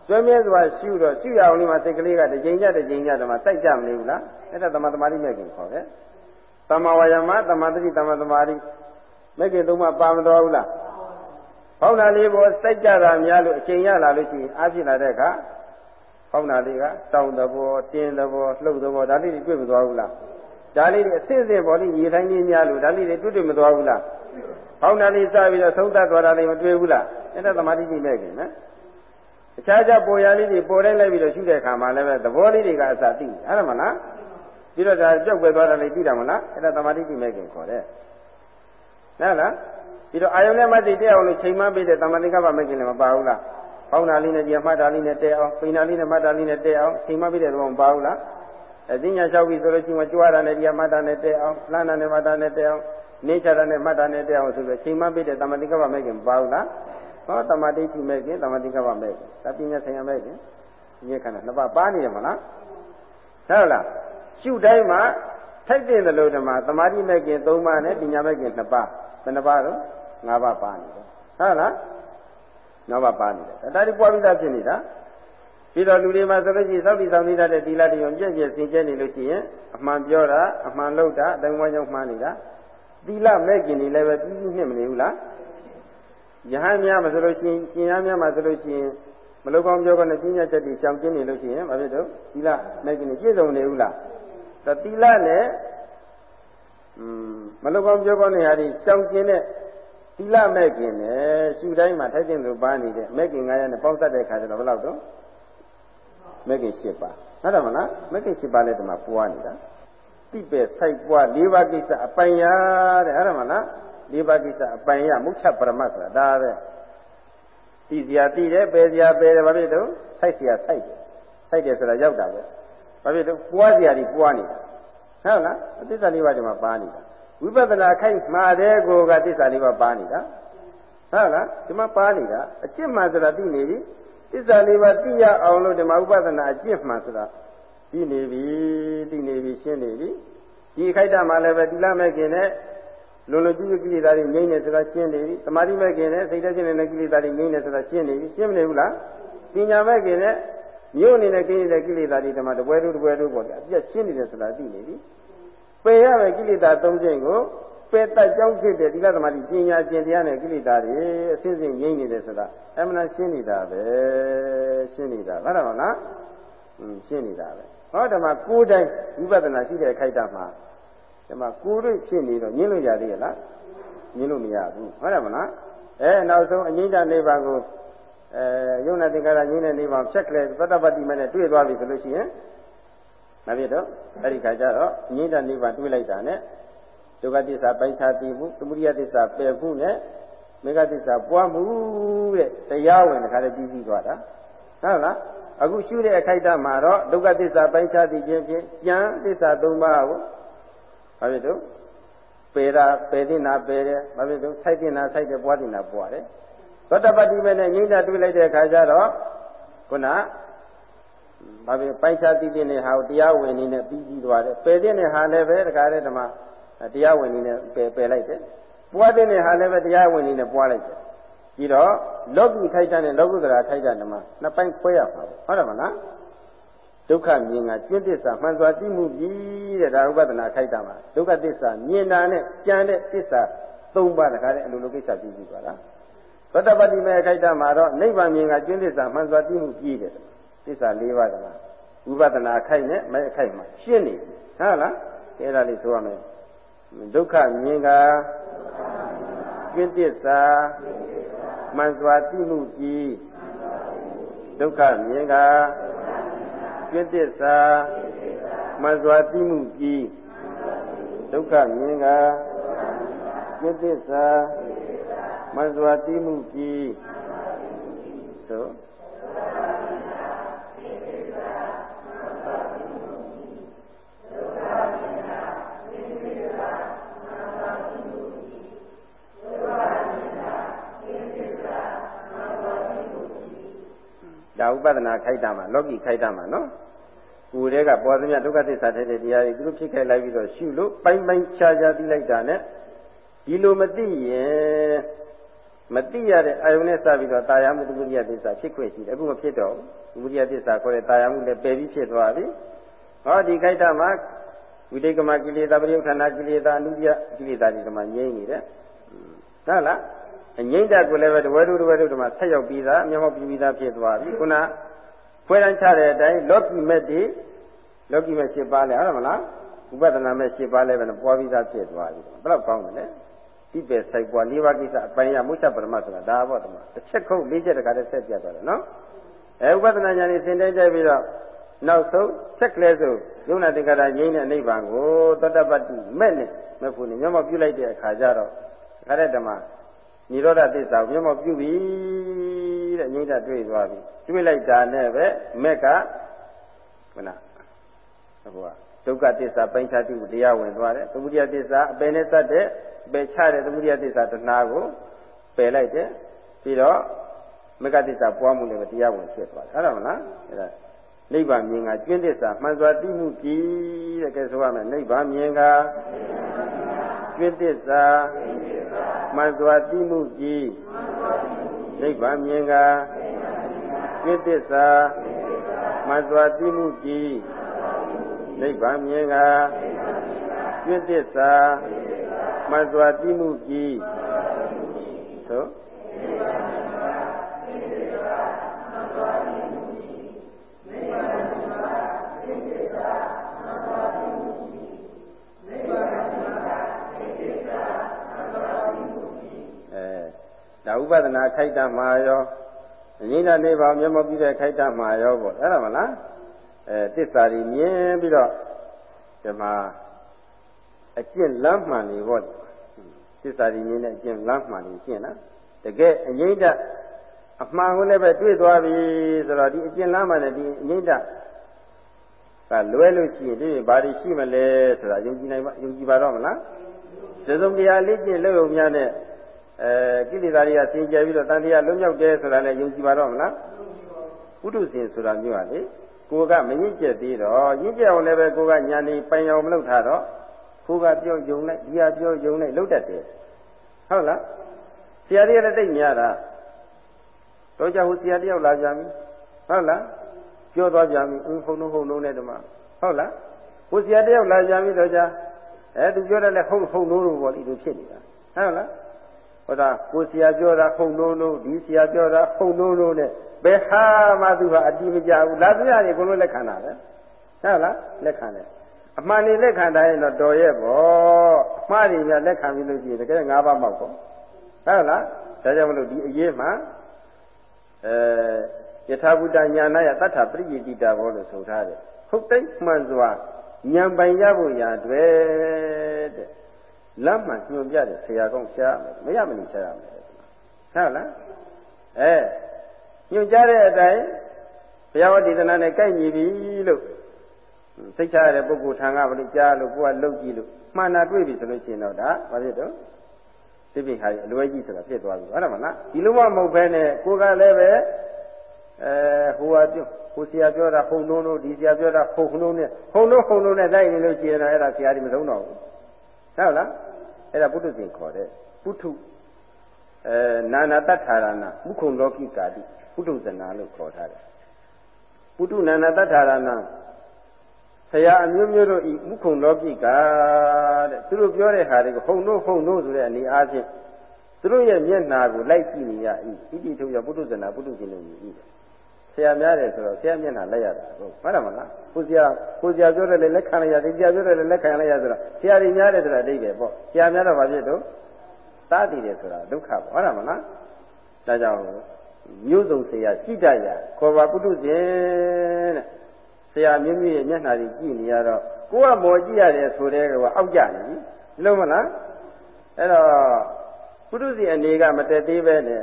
ကျွဲမြဲစွာရှုတော့ရှုရအောင်လေးမှာစိတ်ကလေးကတစ်ကြိမ်ကြတစ်ကြိမ်ကြတမှာစိုက်ကြမနေဘူးလားအဲ့ဒါတမာတမာတိမဲ့ကြီးခေါ်တယ်တမဝါယမတမာတိတမသမာတိမဲ့ကြီးသုံးပါပါမတော်ဘူးလား ဖောင်းတာလေးပေါ်စိုက်ကြတာများလို့အချိန်ရလာလို့ရှိရင်အားဖြစ်လာတဲ့အခါဖောင်းတာလေးကတောင်းတဘောတင်းတဘောလှုပ်တဘောဒါလေးတွေတွေ့မသွားဘူးလားဒါလေးတွေအစစ်အစစ်ပေါ်လေးရေတိုင်းကြီးများလို့ဒါလေးတွေတွေ့တွေ့မသွားဘူးလားဖောင်းတာလေးစပြီးတော့သုံးသတ်သွားတာလေးမတွေ့ဘူးလားအဲ့ဒါသမာဓိကြီးမဲ့ခင်နော်အခြားခြားပေါ်ရလေးတွေပေါ်တိုင်းလိုက်ပြီးတော့ရှုတဲ့အခါမှာလည်းပဲသဘောလေးတွေကအစသိတယ်ဟုတ်တယ်မလားပြီးတော့ဒါကြောက်ွယ်သွားတာလေးသိတာမလားအဲ့ဒါသမာဓိကြီးမဲ့ခင်ခေါ်တယ်ဟုတ်လား ပြီးတော့အာယုန်နဲ့မသိတဲ့အောင်လို့ချိန်မှပေးတဲ့တမန်တိကပမဲ့ခင်လည်းမပါဘူးလားပေါင်းတာလေးနဲ့ကြမှတ်တာလေးနဲ့တဲအောင်ပိန်တာလေးနဲ့မှတ်တာလေးနဲ့တဲအောင်ချိန်မှပေးတဲ့တော့မပါဘူးလားအသိညာလျှောက်ပြီးဆိုလို့ရှိရင်ကြွားတာနဲ့ကြမှတ်တာနဲ့တဲအောင်လှမ်းတာနဲ့မှတ်တာနဲ့တဲအောင်နေချတာနဲ့မှတ်တာနဲ့တဲအောင်ဆိုပြီးချိန်မှပေးတဲ့တမန်တိကပမဲ့ခင်မပါဘူးလားဟောတမတိတိမဲ့ခင်တမတိကပမဲ့ခင်ဒါပညာဆိုင်ရမဲ့ခင်ဒီခန္ဓာနှစ်ပါးပါနေတယ်မလားဟုတ်လားရှုတိုင်းမှာထိုက်တဲ့လို့ဓမ္မသမာဓိမဲ့ခင်၃ပါးနဲ့ပညာမဲ့ခင်၂ပါးဘယ်နှပါးတော့ ၅ပါးပါနေတယ်ဟုတ်လား၅ပါးပါနေတယ်ဒါတိပွားပြီးသားဖြစ်နေတာပြီးတော့လူတွေမှာဆိုလို့ရှိရင်သောက်တည်ဆောင်နေတာတဲ့ဒီလာတရုံပြည့်ပြည့်စင်ကြဲနေလို့ရှိရင်အမှန်ပြောတာအမှန်လုပ်တာအတိုင်းဝိုင်းကြောင့်မှားနေတာသီလမဲ့ကျင်နေလည်းပဲပြီးပြီးနှစ်မနေဘူးလားယဟန်များမဆိုလို့ရှိရင်ရှင်ရများမှာဆိုလို့ရှိရင်မလုကောင်းပြောကောနဲ့ပြညာချက်တွေရှောင်ကျင်းနေလို့ရှိရင်ဘာဖြစ်တော့သီလမဲ့ကျင်နေပြည့်စုံနေဘူးလားဒါသီလနဲ့อืมမလုကောင်းပြောကောနဲ့ဟာဒီရှောင်ကျင်းတဲ့ သီလမဲ့ကျင်နဲ့ရှုတိုင်းမှာထိုက်တဲ့လူပါနေတဲ့မဲ့ကျင်900နဲ့ပေါင်းစပ်တဲ့ခါကျတော့ဘယ်လောက်တော့မဂ္ဂင်၈ပါးဟုတ်တယ်မလားမဂ္ဂင်၈ပါးလည်းဒီမှာပွားနေတာတိပဲစိုက်ပွား၄ပါးကိစ္စအပိုင်ရတဲ့ဟုတ်တယ်မလား၄ပါးကိစ္စအပိုင်ရမုချပရမတ်ဆိုတာဒါပဲတိစရာတိတယ်ပယ်စရာပယ်တယ်ဘာဖြစ်တော့စိုက်စရာစိုက်တယ်စိုက်တယ်ဆိုတာရောက်တာပဲဘာဖြစ်တော့ပွားစရာတွေပွားနေတာဟုတ်လားသစ္စာလေးပါးဒီမှာပါနေတာ ဝိပဿနာခိုက်မှာတဲ့ကိုကသစ္စာလေးပါးပါနေတာဟုတ်လားဒီမှာပါနေတာအချစ်မှဆိုတာသိနေပြီသစ္စာလေးပါးသိရအောင်လို့ဒီမှာဥပဒနာအကျင့်မှန်ဆိုတာသိနေပြီသိနေပြီရှင်းနေပြီဒီခိုက်တာမှလည်းပဲတိလမဲ့ခင်နဲ့လွန်လွန်ကျူးကျူးကိလေသာတွေငြိမ့်နေဆိုတာရှင်းနေပြီသမာဓိမဲ့ခင်နဲ့စိတ်ထဲဖြစ်နေတဲ့ကိလေသာတွေငြိမ့်နေဆိုတာရှင်းနေပြီရှင်းမနေဘူးလားပညာမဲ့ခင်နဲ့မြို့နေတဲ့ကိလေသာကိလေသာတွေဓမ္မတပွဲတို့တပွဲတို့ပေါ့ဗျာအပြည့်ရှင်းနေတယ်ဆိုတာသိနေပြီ ပယ်ရမယ်ကိလေသာ၃ချက်ကိုပယ်တတ်ကြောင်းဖြစ်တဲ့ဒီလသမားကြီးပညာကျင့်တရားနဲ့ကိလေသာတွေအစစ်စစ်ငြိမ့်နေတယ်ဆိုတာအမှန်ရှင်းနေတာပဲရှင်းနေတာဟုတ်တယ်မလားอืมရှင်းနေတာပဲဟောဓမ္မကိုယ်တိုင်ဝိပဿနာရှိတဲ့ခိုက်တာမှာဓမ္မကိုယ်တွေ့ဖြစ်နေတော့ညှင်းလို့ရသေးရဲ့လားညှင်းလို့မရဘူးဟုတ်တယ်မလားအဲနောက်ဆုံးအငိမ့်တနိဗ္ဗာန်ကိုအဲယုံနာသင်္ကာရငြင်းတဲ့နိဗ္ဗာန်ဖြတ်ကလေးသတ္တပတ္တိမနဲ့တွေ့သွားပြီဆိုလို့ရှိရင် မဖြစ်တော့အဲ့ဒီခါကျတော့ငြင်းတဲ့နိဗ္ဗာန်တွေ့လိုက်တာနဲ့ဒုက္ခသစ္စာပိုင်ခြားသိမှုသမုဒိယသစ္စာပယ်မှုနဲ့မေဃသစ္စာပွားမှုတဲ့တရားဝင်တခါတည်းပြီးပြီးသွားတာဟုတ်လားအခုရှုတဲ့အခိုက်အတန့်မှာတော့ဒုက္ခသစ္စာပိုင်ခြားသိခြင်းဖြင့်ဉာဏ်သစ္စာ၃ပါးကိုဘာဖြစ်တော့ပယ်တာပယ်တင်တာပယ်တယ်ဘာဖြစ်တော့စိုက်တင်တာစိုက်တယ်ပွားတင်တာပွားတယ်သောတပတ္တိပဲနဲ့ငြိမ့်တာတွေ့လိုက်တဲ့အခါကျတော့ခုန ဘာဖြစ်ပိုင်ခြားသိတဲ့ဟာကိုတရားဝင်နေနဲ့ပြီးပြီးသွားတယ်ပယ်တဲ့ဟာလည်းပဲတခါတည်းဓမ္မတရားဝင်နေနဲ့ပယ်ပယ်လိုက်တယ်ပွားတဲ့ဟာလည်းပဲတရားဝင်နေနဲ့ပွားလိုက်တယ်ပြီးတော့လောကီထိုက်တာနဲ့လောကုတ္တရာထိုက်တာဓမ္မနှစ်ပိုင်းခွဲရမှာဟုတ်တယ်မလားဒုက္ခမြင်ကကျွတ်သစ္စာမှန်စွာသိမှုပြီးတဲ့ဒါဥပဒနာထိုက်တာမှာဒုက္ခသစ္စာမြင်တာနဲ့ကြံတဲ့သစ္စာ၃ပါးတခါတည်းအလိုလိုကိစ္စကြည့်ကြည့်ပါလားသတ္တပတ္တိမေခိုက်တာမှာတော့နိဗ္ဗာန်မြင်ကကျွတ်သစ္စာမှန်စွာသိမှုပြီးတယ် သစ္စာ၄ပါးတမှာဥပဒနာခိုက်နဲ့မဲအခိုက်မှာရှင်းနေပြီဟုတ်လားအဲ့ဒါလေးဆိုရမယ်ဒုက္ခမြင်ကကျွတ်သစ္စာမှန်စွာသိမှုပြီးဒုက္ခမြင်ကကျွတ်သစ္စာမှန်စွာသိမှုပြီးဒုက္ခမြင်ကကျွတ်သစ္စာမှန်စွာသိမှုပြီးသို့ ဒါဥပဒနာခိုက်တာမှာလောကီခိုက်တာမှာနော်ကိုယ်တည်းကပေါ်သမျှဒုက္ခသစ္စာတဲ့တရားတွေသူတို့ဖြစ်ခဲ့လိုက်ပြီးတော့ရှုလို့ပိုင်းပိုင်းခြားခြားသိလိုက်တာနဲ့ဒီလိုမသိရင်မသိရတဲ့အာယုန်နဲ့စပြီးတော့တာယာမှုဒုတိယသစ္စာဖြစ်ခွင့်ရှိတယ်အခုမဖြစ်တော့ဘူးဒုတိယသစ္စာခေါ်တဲ့တာယာမှုလည်းပယ်ပြီးဖြစ်သွားပြီဟောဒီခိုက်တာမှာဝိတေကမကိလေသာပရိယုဌာဏကိလေသာအနုပြကိလေသာဒီမှာငြိမ့်နေတယ်ဟုတ်လား အငိမ့်တကိုလည်းပဲတဝဲတို့တဝဲတို့ဒီမှာဆက်ရောက်ပြီးသားမျက်မှောက်ပြီးပြီးသားဖြစ်သွားပြီခုနဖွဲတန်းချတဲ့အတိုင်းလောကီမက်တွေလောကီမက်7ပါးလဲဟုတ်မလားဥပဒနာမက်7ပါးလဲပဲပွားပြီးသားဖြစ်သွားပြီဘယ်တော့ကောင်းတယ်လဲဒီပဲစိုက်ပွား၄ပါးကိစ္စအပိုင်းရမုချပရမဆိုတာဒါပေါ့တမတစ်ချက်ခုတ်၄ချက်တခါတည်းဆက်ပြသွားတယ်နော်အဲဥပဒနာဉာဏ်ကြီးစင်တိုက်တိုက်ပြီးတော့နောက်ဆုံးချက်ကလေးဆိုယုံနာတင်္ကာရငြိမ်းတဲ့နိဗ္ဗာန်ကိုသောတပတ္တိမဲ့နဲ့မဲ့ဖို့နေမျက်မှောက်ပြုလိုက်တဲ့အခါကျတော့ခရတဲ့ဓမ္မនិရောဓသစ္စာကိုမျက်မှောက်ပြုပြီတဲ့ငြိမ့်တာတွေ့သွားပြီတွေ့လိုက်တာနဲ့ပဲမက်ကခဏဟိုကဒုက္ခသစ္စာပိုင်းခြားတိကိုတရားဝင်သွားတယ်သမုဒိယသစ္စာအပယ်နဲ့သတ်တဲ့ပယ်ချတဲ့သမုဒိယသစ္စာတဏှာကိုပယ်လိုက်တယ်ပြီးတော့မက္ကသစ္စာပွားမှုလည်းတရားဝင်ဖြစ်သွားတယ်အဲ့ဒါမလားအဲ့ဒါနိဗ္ဗာန်မြင်ကကျွင်းသစ္စာမှန်စွာသိမှုကြည်တဲ့ကဲဆိုရမယ်နိဗ္ဗာန်မြင်က ကျွင်းသစ္စာမှန်စွာသိမှုကြည်နိဗ္ဗာန်မြင်ကကျွင်းသစ္စာမှန်စွာသိမှုကြည်နိဗ္ဗာန်မြင်ကကျွင်းသစ္စာမှန်စွာသိမှုကြည်သို့ ဒါဥပဒနာခိုက်တမှာရောအငိမ့်တဲ့နေပါမျက်မှောက်ပြီးတဲ့ခိုက်တမှာရောပေါ့အဲ့ဒါမလားအဲတစ္ဆာကြီးမြင်ပြီးတော့ဒီမှာအကျင့်လမ်းမှန်နေပေါ့သစ္စာရင်းမြင်တဲ့အကျင့်လမ်းမှန်နေရှင်းလားတကယ်အငိမ့်တဲ့အမှန်ကိုလည်းပဲတွေ့သွားပြီဆိုတော့ဒီအကျင့်လမ်းမှန်နဲ့ဒီအငိမ့်တဲ့ကလွဲလို့ရှိရင်ဒီဘာတွေရှိမလဲဆိုတာယုံကြည်နိုင်ပါယုံကြည်ပါတော့မလားသစုံတရားလေးကျင့်လို့ုံများနဲ့ အဲကိလေသာတွေကစင်ကြယ်ပြီးတော့တန်တရားလွတ်မြောက်တယ်ဆိုတာလည်းယုံကြည်ပါတော့မလားပုထုဇဉ်ဆိုတာမျိုးဟာလေကိုကမရင့်ကျက်သေးတော့ရင့်ကျက်အောင်လည်းပဲကိုကညာနေပိုင်အောင်မလုပ်ထားတော့ကိုကပြောယုံလိုက်ဒီဟာပြောယုံလိုက်လုပ်တတ်တယ်ဟုတ်လားဆရာကြီးလည်းသိများတာတော့ကြောင့်ဆရာတယောက်လာကြပြီဟုတ်လားပြောသွားကြပြီအင်းဟုတ်လုံးဟုတ်လုံးနဲ့တမဟုတ်လားကိုဆရာတယောက်လာကြပြီတော့ကြအဲသူပြောတယ်လေဟုတ်ဟုတ်လုံးလို့ပေါ့ဒီလိုဖြစ်နေတာဟုတ်လား ဟောတာကိုဆရာပြောတာဟုတ်လုံးလုံးဒီဆရာပြောတာဟုတ်လုံးလုံးနဲ့ဘယ်ဟာမှသူဟာအတိမကြဘူးလာသမျှတွေကိုလုံးလက်ခံတာပဲဟုတ်လားလက်ခံတယ်အမှန်နေလက်ခံတိုင်းတော့တော်ရဲ့ပေါ့အမှားတွေများလက်ခံပြီးလို့ရှိရင်တကယ်၅ပါးမောက်ပေါ့ဟုတ်လားဒါကြောင့်မလို့ဒီအရေးမှာအဲယထာဘုဒ္ဓညာနာယတထပရိယတိတာဘောလို့ဆိုထားတယ်ဟုတ်တိတ်မှန်စွာဉာဏ်ပိုင်ရဖို့ရာတွေ့တဲ့ လမ်းမှညွှန်ပြတဲ့ဆရာကောင်းရှားမယ်မရမနေရှားရမယ်ဟုတ်လားအဲညွှန်ကြားတဲ့အတိုင်းဘုရားဝတ္တိသနာနဲ့ကိုက်ညီပြီလို့စိတ်ချရတဲ့ပုဂ္ဂိုလ်ထံကဘလို့ကြားလို့ကိုယ်ကလှုပ်ကြည့်လို့မှန်တာတွေ့ပြီဆိုလို့ရှိရင်တော့ဒါဘာဖြစ်တော့သိပြီခါအလွယ်ကြီးဆိုတာဖြစ်သွားပြီဟုတ်တယ်မလားဒီလိုမှမဟုတ်ဘဲနဲ့ကိုယ်ကလည်းပဲအဲဟိုဟာပြောဟိုဆရာပြောတာဟုံလုံးလို့ဒီဆရာပြောတာဟုံလုံးနဲ့ဟုံလုံးဟုံလုံးနဲ့လိုက်နေလို့ရှိရင်တော့အဲ့ဒါဆရာဒီမဆုံးတော့ဘူး ဟုတ်လားအဲ့ဒါပုထုဇဉ်ခေါ်တဲ့ပုထုအဲနာနာတ္ထာရဏပုခုံလောကိကာတိပုထုဇနာလို့ခေါ်ထားတယ်ပုထုနာနာတ္ထာရဏဆရာအမျိုးမျိုးတို့ဤပုခုံလောကိကာတဲ့သူတို့ပြောတဲ့ဟာတွေကိုဟုံတို့ဟုံတို့ဆိုတဲ့အနေအားဖြင့်သူတို့ရဲ့မျက်နာကိုလိုက်ကြည့်နေရဤဣတိထုရပုထုဇနာပုထုဇဉ်လို့မြည်ဤ ဆရာများတယ်ဆိုတော့ဆရာမျက်နှာလက်ရတာဟုတ်မှန်တယ်မလားကိုဆရာကိုဆရာပြောတယ်လေလက်ခံလိုက်ရတယ်ဆရာပြောတယ်လေလက်ခံလိုက်ရဆိုတော့ဆရာကြီးများတယ်ဆိုတာအတိတ်ပဲပေါ့ဆရာများတော့ဘာဖြစ်တော့တားတည်တယ်ဆိုတာဒုက္ခပေါ့ဟုတ်တယ်မလားဒါကြောင့်မျိုးစုံဆရာရှိတတ်ရခေါ်ပါပုထုဇဉ်တဲ့ဆရာမျိုးမျိုးရဲ့မျက်နှာကြီးကြည့်နေရတော့ကိုကမော်ကြည့်ရတယ်ဆိုတဲ့ကအောက်ကြနေပြီလုံးမလားအဲ့တော့ပုထုဇဉ်အနေကမတက်သေးပဲနဲ့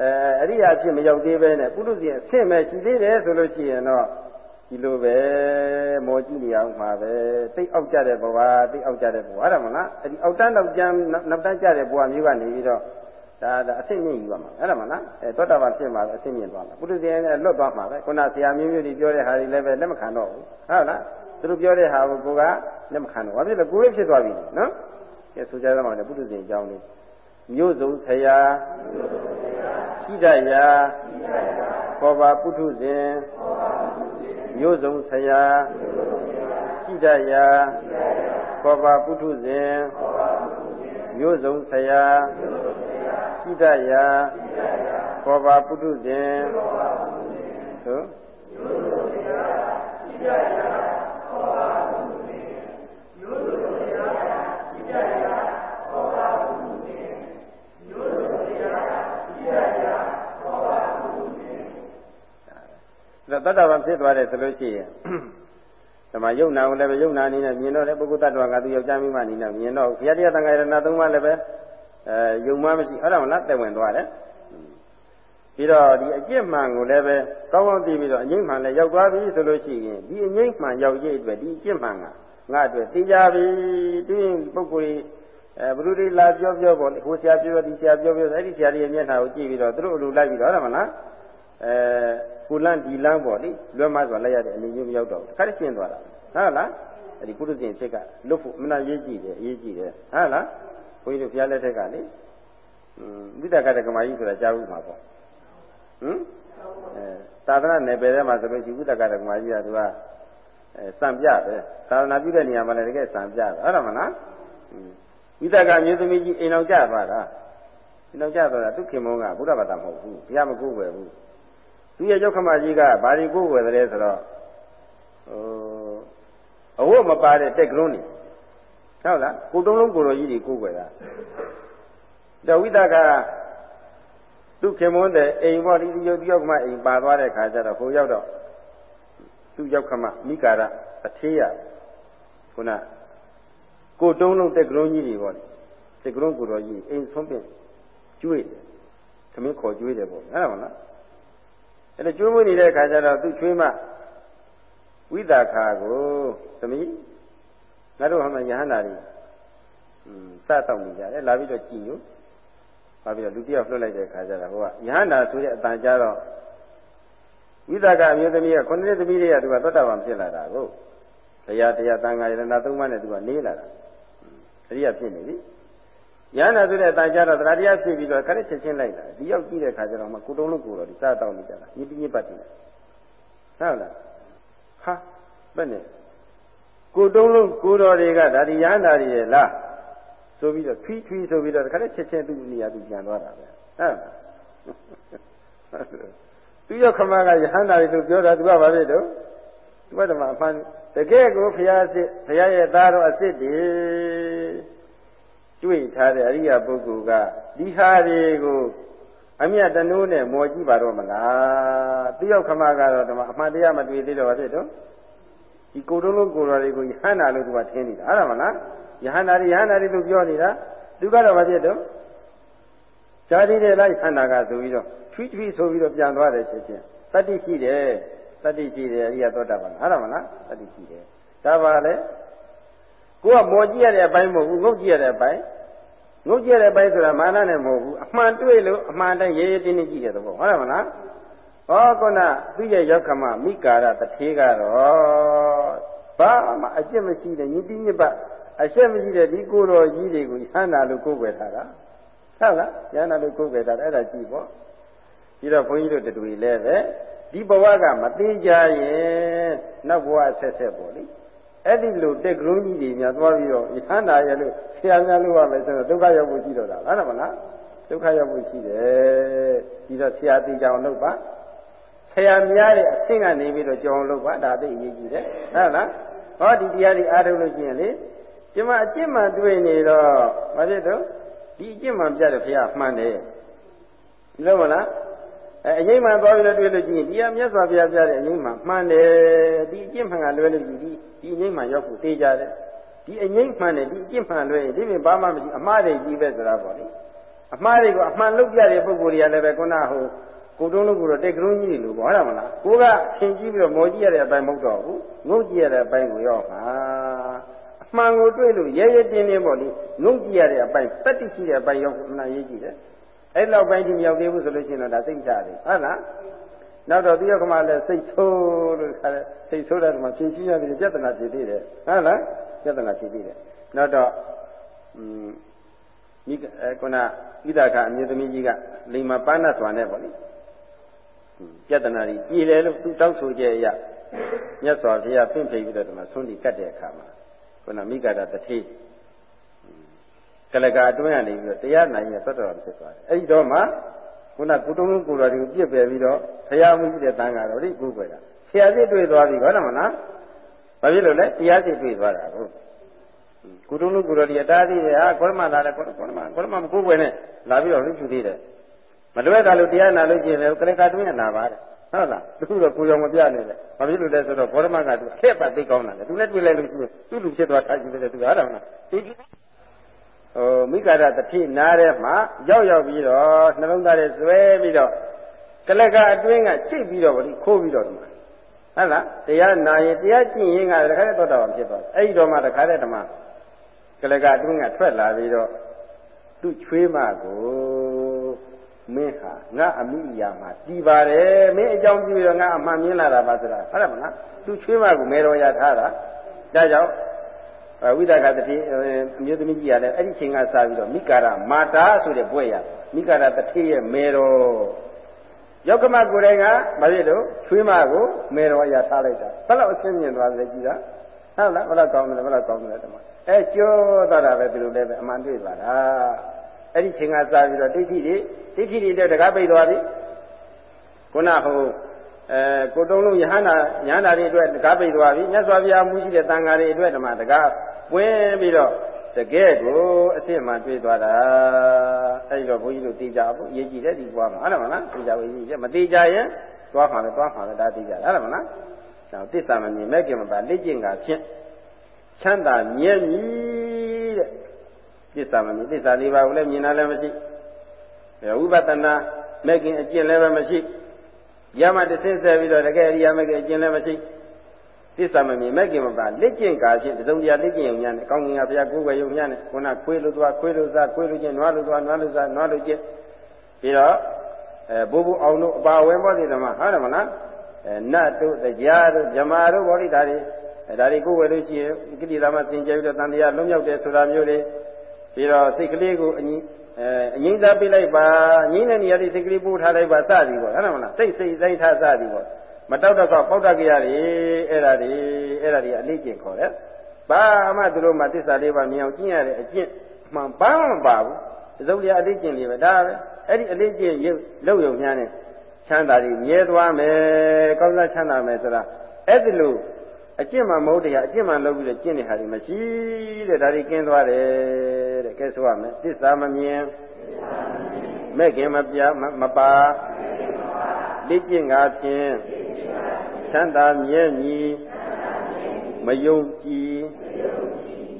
အဲအရိယာဖြစ်မရောက်သေးပဲနဲ့ပုထုဇဉ်အဆင့်မဲ့ရှိသေးတယ်ဆိုလို့ရှိရင်တော့ဒီလိုပဲမော်ကြည့်နေအောင်မှာပဲတိတ်အောက်ကြတဲ့ဘဝတိတ်အောက်ကြတဲ့ဘဝအဲ့ဒါမလားအဲ့ဒီအောက်တန်းနောက်ကျန်းနောက်တန်းကြတဲ့ဘဝမျိုးကနေပြီးတော့ဒါဒါအဆင့်မြင့်ယူပါမှာအဲ့ဒါမလားအဲသောတာပန်ဖြစ်မှာအဆင့်မြင့်သွားမှာပုထုဇဉ်နဲ့လွတ်သွားမှာပဲခုနဆရာမျိုးမျိုးတွေပြောတဲ့ဟာတွေလည်းပဲလက်မခံတော့ဘူးဟုတ်လားသူတို့ပြောတဲ့ဟာကိုကိုကလက်မခံတော့ဘာဖြစ်လဲကိုယ်လေးဖြစ်သွားပြီနော်ကဲဆိုကြရမှာလေပုထုဇဉ်အကြောင်းလေးမျိုးစုံဆရာ ရှိတတ်ရာခေါ်ပါပုထုဇဉ်မျိုးစုံဆရာရှိတတ်ရာခေါ်ပါပုထုဇဉ်မျိုးစုံဆရာရှိတတ်ရာခေါ်ပါပုထုဇဉ်သို့မျိုးစုံဆရာရှိတတ်ရာခေါ်ပါပုထုဇဉ်မျိုးစုံဆရာရှိတတ်ရာခေါ်ပါပုထုဇဉ်မျိုးစုံဆရာရှိတတ်ရာခေါ်ပါပုထုဇဉ် ဒါတတ္တဗံဖြစ်သွားတယ်ဆိုလို့ရှိရင်ဓမ္မယုံနာကိုလည်းပဲယုံနာအနေနဲ့မြင်တော့လေပုဂ္ဂိုလ်တ attva ကသူယောက်ျားမိန်းမအနေနဲ့မြင်တော့ဘုရားတရားသံဃာရဏသုံးပါးလည်းပဲအဲယုံမှမရှိအဲ့ဒါမလားတက်ဝင်သွားတယ်ပြီးတော့ဒီအကျင့်မှန်ကိုလည်းပဲကောင်းကောင်းသိပြီးတော့အငိမ့်မှန်လည်းရောက်သွားပြီဆိုလို့ရှိရင်ဒီအငိမ့်မှန်ရောက်ရဲ့အတွက်ဒီအကျင့်မှန်ကငါအတွက်သိကြပြီတွင်းပုဂ္ဂိုလ်အဲဘုရုတွေလာပြောပြောပေါ့လေဟိုဆရာပြောပြောဒီဆရာပြောပြောအဲ့ဒီဆရာတွေရဲ့မျက်နှာကိုကြည့်ပြီးတော့သူတို့အလိုလိုက်ပြီးတော့ဟုတ်တယ်မလား အဲကိုလန့်ဒီလန့်ပေါ့လေလွတ်မဆိုလိုက်ရတဲ့အနေမျိုးမရောက်တော့ဘူးခါတည်းရှင်းသွားတာဟုတ်လားအဲ့ဒီပုရုဇဉ်ဖြစ်ကလွတ်ဖို့မနာရေးကြည့်တယ်အရေးကြည့်တယ်ဟုတ်လားဘုန်းကြီးတို့ဘုရားလက်ထက်ကလေဝိတကတကမာကြီးဆိုတာကြားဘူးမှာပေါ့ဟမ်အဲသာသနာနယ်ပယ်ထဲမှာဆိုလို့ရှိဝိတကတကမာကြီးကသူကအဲစံပြပဲသာသနာပြုတဲ့နေရာမှာလည်းတကယ်စံပြပဲဟုတ်တယ်မလားဝိတကအမျိုးသမီးကြီးအိမ်အောင်ကြပါတာအိမ်အောင်ကြသွားတာသူခင်မုန်းကဘုရားဘာသာမဟုတ်ဘူးဘုရားမကိုးကွယ်ဘူး သူရဲ့ရောက်ခမကြီးကဘာတွေကိုးကွယ်တယ်ဆိုတော့ဟိုအဝတ်မပါတဲ့တက်ကလုံးနေဟုတ်လားကိုတုံးလုံးကိုတော်ကြီးတွေကိုးကွယ်တာတဝိတကသူခင်မွန်းတဲ့အိမ်ပေါ်ဒီဒီရောက်ရောက်ခမအိမ်ပါသွားတဲ့ခါကျတော့ဟိုရောက်တော့သူရောက်ခမမိကာရအသေးရခုနကိုတုံးလုံးတက်ကလုံးကြီးတွေပေါ့တက်ကလုံးကိုတော်ကြီးအိမ်ဆုံးပြင်ကျွေးတယ်သမင်းခေါ်ကျွေးတယ်ပေါ့ဟုတ်လားမလား အဲ့ဒါကျွေးမွေးနေတဲ့ခါကျတော့သူချွေးမဝိသခာကိုသမီးငါတို့ဟာမယဟန္တာတွေอืมစတော့နေကြတယ်လာပြီးတော့ကြည်ညိုလာပြီးတော့လူတယောက်လွှတ်လိုက်တဲ့ခါကျတော့ဟိုကယဟန္တာဆိုတဲ့အတန်ကြတော့ဝိသကအမျိုးသမီးကခုနှစ်သမီးတွေကသူကသောတာပန်ဖြစ်လာတာကိုတရားတရားတန်ခါရဏသုံးပါးနဲ့သူကနေလာတာအရိယာဖြစ်နေပြီ ယန္တာဆိုတဲ့အတန်ကြတော့တရားတရားဖြစ်ပြီးတော့ခရက်ချက်ချင်းလိုက်လာဒီရောက်ကြည့်တဲ့ခါကျတော့မှကိုတုံးလုံးကိုတော့ဒီစားတော့နေကြတာညစ်ညစ်ပတ်တယ်ဟုတ်လားဟာဘယ်နဲ့ကိုတုံးလုံးကိုတော်တွေကဒါဒီရဟန္တာတွေရဲ့လားဆိုပြီးတော့ထွီးထွီးဆိုပြီးတော့ခါနဲ့ချက်ချင်းသူ့နေရာသူပြန်သွားတာပဲဟုတ်သူရခမကယဟန္တာတွေလို့ပြောတာသူကဘာဖြစ်တော့သူကဓမ္မအမှန်တကယ်ကိုဘုရားအစ်ဘုရားရဲ့သားတော်အစ်တွေ တွေ့ထားတဲ့အရိယာပုဂ္ဂိုလ်ကဒီဟာတွေကိုအမြတ်တနိုးနဲ့မော်ကြည့်ပါတော့မလားသူရောက်ခမကတော့ဓမ္မအမှန်တရားမတွေ့သေးတော့ဘာဖြစ်တော့ဒီကိုတုံးလုံးကိုတော်တွေကိုယဟန္တာလို့သူကထင်နေတာအဲ့ဒါမလားယဟန္တာတွေယဟန္တာတွေလို့ပြောနေတာသူကတော့ဘာဖြစ်တော့ဇာတိတဲ့လိုက်ခန္ဓာကဆိုပြီးတော့ထွီးထွီးဆိုပြီးတော့ပြန်သွားတယ်ချက်ချင်းတတ္တိရှိတယ်တတ္တိရှိတယ်အရိယသောတာပန်အဲ့ဒါမလားတတ္တိရှိတယ်ဒါပါလေ ကိုကမော်ကြည့်ရတဲ့အပိုင်းမဟုတ်ဘူးငုတ်ကြည့်ရတဲ့အပိုင်းငုတ်ကြည့်ရတဲ့အပိုင်းဆိုတာမာနနဲ့မဟုတ်ဘူးအမှန်တွေ့လို့အမှန်တိုင်းရေးရေးတင်းတင်းကြည့်တဲ့သဘောဟုတ်တယ်မလားဟောကုဏသူရဲ့ရောက်ခမမိကာရတထေးကတော့ဘာမှအကျင့်မရှိတဲ့ညီတိညစ်ပတ်အရှက်မရှိတဲ့ဒီကိုယ်တော်ကြီးတွေကိုဟန္တာလို့ကိုယ်ွယ်ထားတာဟုတ်လားယန္တာလို့ကိုယ်ွယ်ထားတာအဲ့ဒါကြည့်ပေါ့ပြီးတော့ဘုန်းကြီးတို့တူလည်းပဲဒီဘဝကမသေးကြရင်နောက်ဘဝဆက်ဆက်ပေါ့လေ အဲ့ဒီလိုတက်ကရုံးကြီးတွေများသွားပြီးတော့ယဟန္တာရဲ့လို့ဆရာများလို့ရမယ်ဆိုတော့ဒုက္ခရောက်ဖို့ရှိတော့တာဟုတ်တယ်မလားဒုက္ခရောက်ဖို့ရှိတယ်ပြီးတော့ဆရာသိကြအောင်လုပ်ပါဆရာများတဲ့အဆင့်ကနေပြီးတော့ကြောင်းလုပ်ပါဒါသိအရေးကြီးတယ်ဟုတ်လားဟောဒီတရားတွေအားထုတ်လို့ရှိရင်လေဒီမှာအကျင့်မှတွေ့နေတော့မဖြစ်တော့ဒီအကျင့်မှပြတဲ့ဘုရားမှန်တယ်ဒီလိုမလား အဲအငိမ့်မှသွားပြီးတော့တွေ့လို့ရှိရင်ဒီကမြတ်စွာဘုရားပြတဲ့အငိမ့်မှမှန်တယ်ဒီအကျင့်မှန်ကလွဲလို့ရှိဒီဒီအငိမ့်မှရောက်ဖို့သိကြတယ်ဒီအငိမ့်မှန်တယ်ဒီအကျင့်မှန်လွဲရင်ဒီပြင်ဘာမှမရှိအမှားတွေကြီးပဲဆိုတာပေါ့လေအမှားတွေကိုအမှန်လုပ်ပြတဲ့ပုဂ္ဂိုလ်တွေကလည်းပဲခုနဟိုကိုတုံးလို့ကတော့တက်ကရုံးကြီးတွေလို့ပေါ့ဟုတ်တယ်မလားကိုကသင်ကြည့်ပြီးတော့မော်ကြည့်ရတဲ့အပိုင်းမဟုတ်တော့ဘူးငုတ်ကြည့်ရတဲ့အပိုင်းကိုရောက်မှာအမှန်ကိုတွေ့လို့ရဲရဲတင်းတင်းပေါ့လေငုတ်ကြည့်ရတဲ့အပိုင်းတတိရှိတဲ့အပိုင်းရောက်အမှန်ရေးကြည့်တယ် အဲ့လောက်ပိုင်းဒီမြောက်သေးဘူးဆိုလို့ရှိရင်တော့ဒါစိတ်ချတယ်ဟုတ်လားနောက်တော့ဒီရောကမှလည်းစိတ်ဆိုးလို့ခါတယ်စိတ်ဆိုးတဲ့မှာဖြည့်ရှင်းရတယ်ပြဿနာဖြစ်သေးတယ်ဟုတ်လားပြဿနာဖြစ်သေးတယ်နောက်တော့อืมမိခုနဣဒကအမျိုးသမီးကြီးကလိမ္မာပန်းတ်စွာနဲ့ပေါ့လေပြဿနာကြီးပြည်တယ်လို့သူတောက်ဆိုကြရမြတ်စွာဘုရားပြင့်ဖိပြီးတော့ဒီမှာဆုံးဒီကတ်တဲ့အခါမှာခုနမိဂဒတထေး ကလကအတွင်းကနေပြီးတော့တရားနိုင်ရသတ္တဝါဖြစ်သွားတယ်အဲ့ဒီတော့မှခုနကုတုံးကိုယ်တော်တွေကိုပြစ်ပယ်ပြီးတော့ဘုရားမှုရှိတဲ့တန်ဃာတော်တွေကိုယ်ွယ်တာဆရာစစ်တွေ့သွားပြီဟုတ်တယ်မလားဘာဖြစ်လို့လဲတရားစစ်တွေ့သွားတာကိုကုတုံးကိုယ်တော်တွေတားသေးတယ်ဟာကောရမလာတယ်ကောရမကောရမမကိုယ်ွယ်နဲ့လာပြီးတော့လူဖြူသေးတယ်မလွဲတာလို့တရားနာလို့ကျင်တယ်ကလကအတွင်းကနာပါတဲ့ဟုတ်လားသူတော့ကိုရောင်မပြနေတယ်ဘာဖြစ်လို့လဲဆိုတော့ဘောရမကသူအထက်ပါသိကောင်းတာလေသူလည်းတွေ့လိုက်လို့ရှိရင်သူ့လူဖြစ်သွားတာကြီးတယ်သူဟာတော့မလားဒီ ဟိုမိဂရတတိနားထဲမှာရောက်ရောက်ပြီးတော့နှလုံးသားထဲဆွဲပြီးတော့ကလကအတွင်းကချိတ်ပြီးတော့ဗောဒီခိုးပြီးတော့ဒီမှာဟုတ်လားတရားနာရင်တရားကျင့်ရင်ကတခါတည်းသောတာပန်ဖြစ်သွားတယ်အဲ့ဒီတော့မှတခါတည်းဓမ္မကလကအတွင်းကထွက်လာပြီးတော့သူ့ချွေးမကိုမင်းဟာငါအမိယာမှာတည်ပါတယ်မင်းအကြောင်းပြုရငါအမှန်မြင်လာတာပါဆိုတာဟုတ်တယ်မလားသူချွေးမကိုမေတော်ရထားတာဒါကြောင့် ဝိသကတတိအမျိုးသမီးကြီးရတယ်အဲ့ဒီချိန်ကစပြီးတော့မိကာရမာတာဆိုတဲ့ဘွဲ့ရမိကာရတတိရဲ့မေတော်ယောက်ကမကိုယ်တိုင်ကမဖြစ်လို့ချွေးမကိုမေတော်ရထားလိုက်တာဘယ်လောက်အဆင်းမြင်သွားလဲကြည်တာဟုတ်လားဘယ်လောက်ကောင်းတယ်ဘယ်လောက်ကောင်းတယ်တမအဲကျော်သွားတာပဲဒီလိုလည်းပဲအမှန်တွေ့ပါလားအဲ့ဒီချိန်ကစပြီးတော့ဒိဋ္ဌိတွေဒိဋ္ဌိတွေတကားပိတ်သွားပြီခုနဟို အဲကိုတုံးလုံးယဟန္တာယဟန္တာတွေအတွက်တကားပိတ်သွားပြီမြတ်စွာဘုရားမူရှိတဲ့တန်ဃာတွေအတွက်ဓမ္မတကားပွင့်ပြီးတော့တကယ်ကိုအစ်စ်မှတွေ့သွားတာအဲဒီတော့ဘုန်းကြီးတို့သိကြဖို့အရေးကြီးတယ်ဒီဘွားမှာဟုတ်တယ်မလားသိကြဖို့အရေးကြီးမသိကြရင်သွားမှာပဲသွားမှာပဲဒါသိကြတယ်ဟုတ်တယ်မလားဒါသစ္စာမမြင်မဲ့ကြမှာပါလက်ကျင့်ကဖြင့်ချမ်းသာမြဲမြည်တဲ့သစ္စာမမြင်သစ္စာလေးပါးကိုလည်းမြင်တာလည်းမရှိဝိပဿနာမဲ့ခင်အကျင့်လည်းပဲမရှိ ရမတဆင်းဆက်ပြီးတော့တကယ်အရိယာမဲ့ခင်အကျင့်လည်းမရှိသစ္စာမမြင်မဲ့ခင်မပါလက်ကျင့်ကာချင်းတစုံတရာလက်ကျင့်ရုံညာနဲ့ကောင်းကင်ကဘုရားကိုယ်ွယ်ရုံညာနဲ့ခုနခွေးလို့သွားခွေးလို့စားခွေးလို့ချင်းနွားလို့သွားနွားလို့စားနွားလို့ချင်းပြီးတော့အဲဘိုးဘိုးအောင်တို့အပါဝဲဘောဓိဓမ္မဟုတ်တယ်မလားအဲနတ်တို့တရားတို့ဗြဟ္မာတို့ဘောဓိဓာတွေအဲဒါတွေကိုယ်ွယ်လို့ရှိရင်ကိလေသာမှသင်ကြပြီးတော့တန်တရားလုံးရောက်တယ်ဆိုတာမျိုးတွေပြီးတော့စိတ်ကလေးကိုအညီ အဲအငိမ့်စားပေးလိုက်ပါငိမ့်တဲ့နေရာတွေစိတ်ကလေးပို့ထားလိုက်ပါစသည်ပေါ့ဟုတ်တယ်မလားစိတ်စိတ်ဆိုင်ထားစသည်ပေါ့မတောက်တော့ပေါက်တကရတွေအဲ့ဒါတွေအဲ့ဒါတွေအလေးကျင့်ခေါ်တယ်ဘာမှသူတို့မှသစ္စာလေးပါမြင်အောင်ကျင့်ရတဲ့အကျင့်မှန်ဘာမှမပါဘူးသစုံတရားအလေးကျင့်လေးပဲဒါပဲအဲ့ဒီအလေးကျင့်ရုပ်လောက်ရုံများနဲ့ချမ်းသာတွေမြဲသွားမယ်ကောင်းစားချမ်းသာမယ်ဆိုတာအဲ့ဒီလိုအကျင့်မှမဟုတ်တရားအကျင့်မှလုပ်ပြီးတော့ကျင့်တဲ့ဟာတွေမရှိတဲ့ဒါတွေကင်းသွားတယ် တဲ့ကဲဆိုရမယ်သစ္စာမမြင်မဲ့ခင်မပြမပါလိကျင့်ကားဖြင့်ချမ်းသာမြဲမြည်မယုံကြည်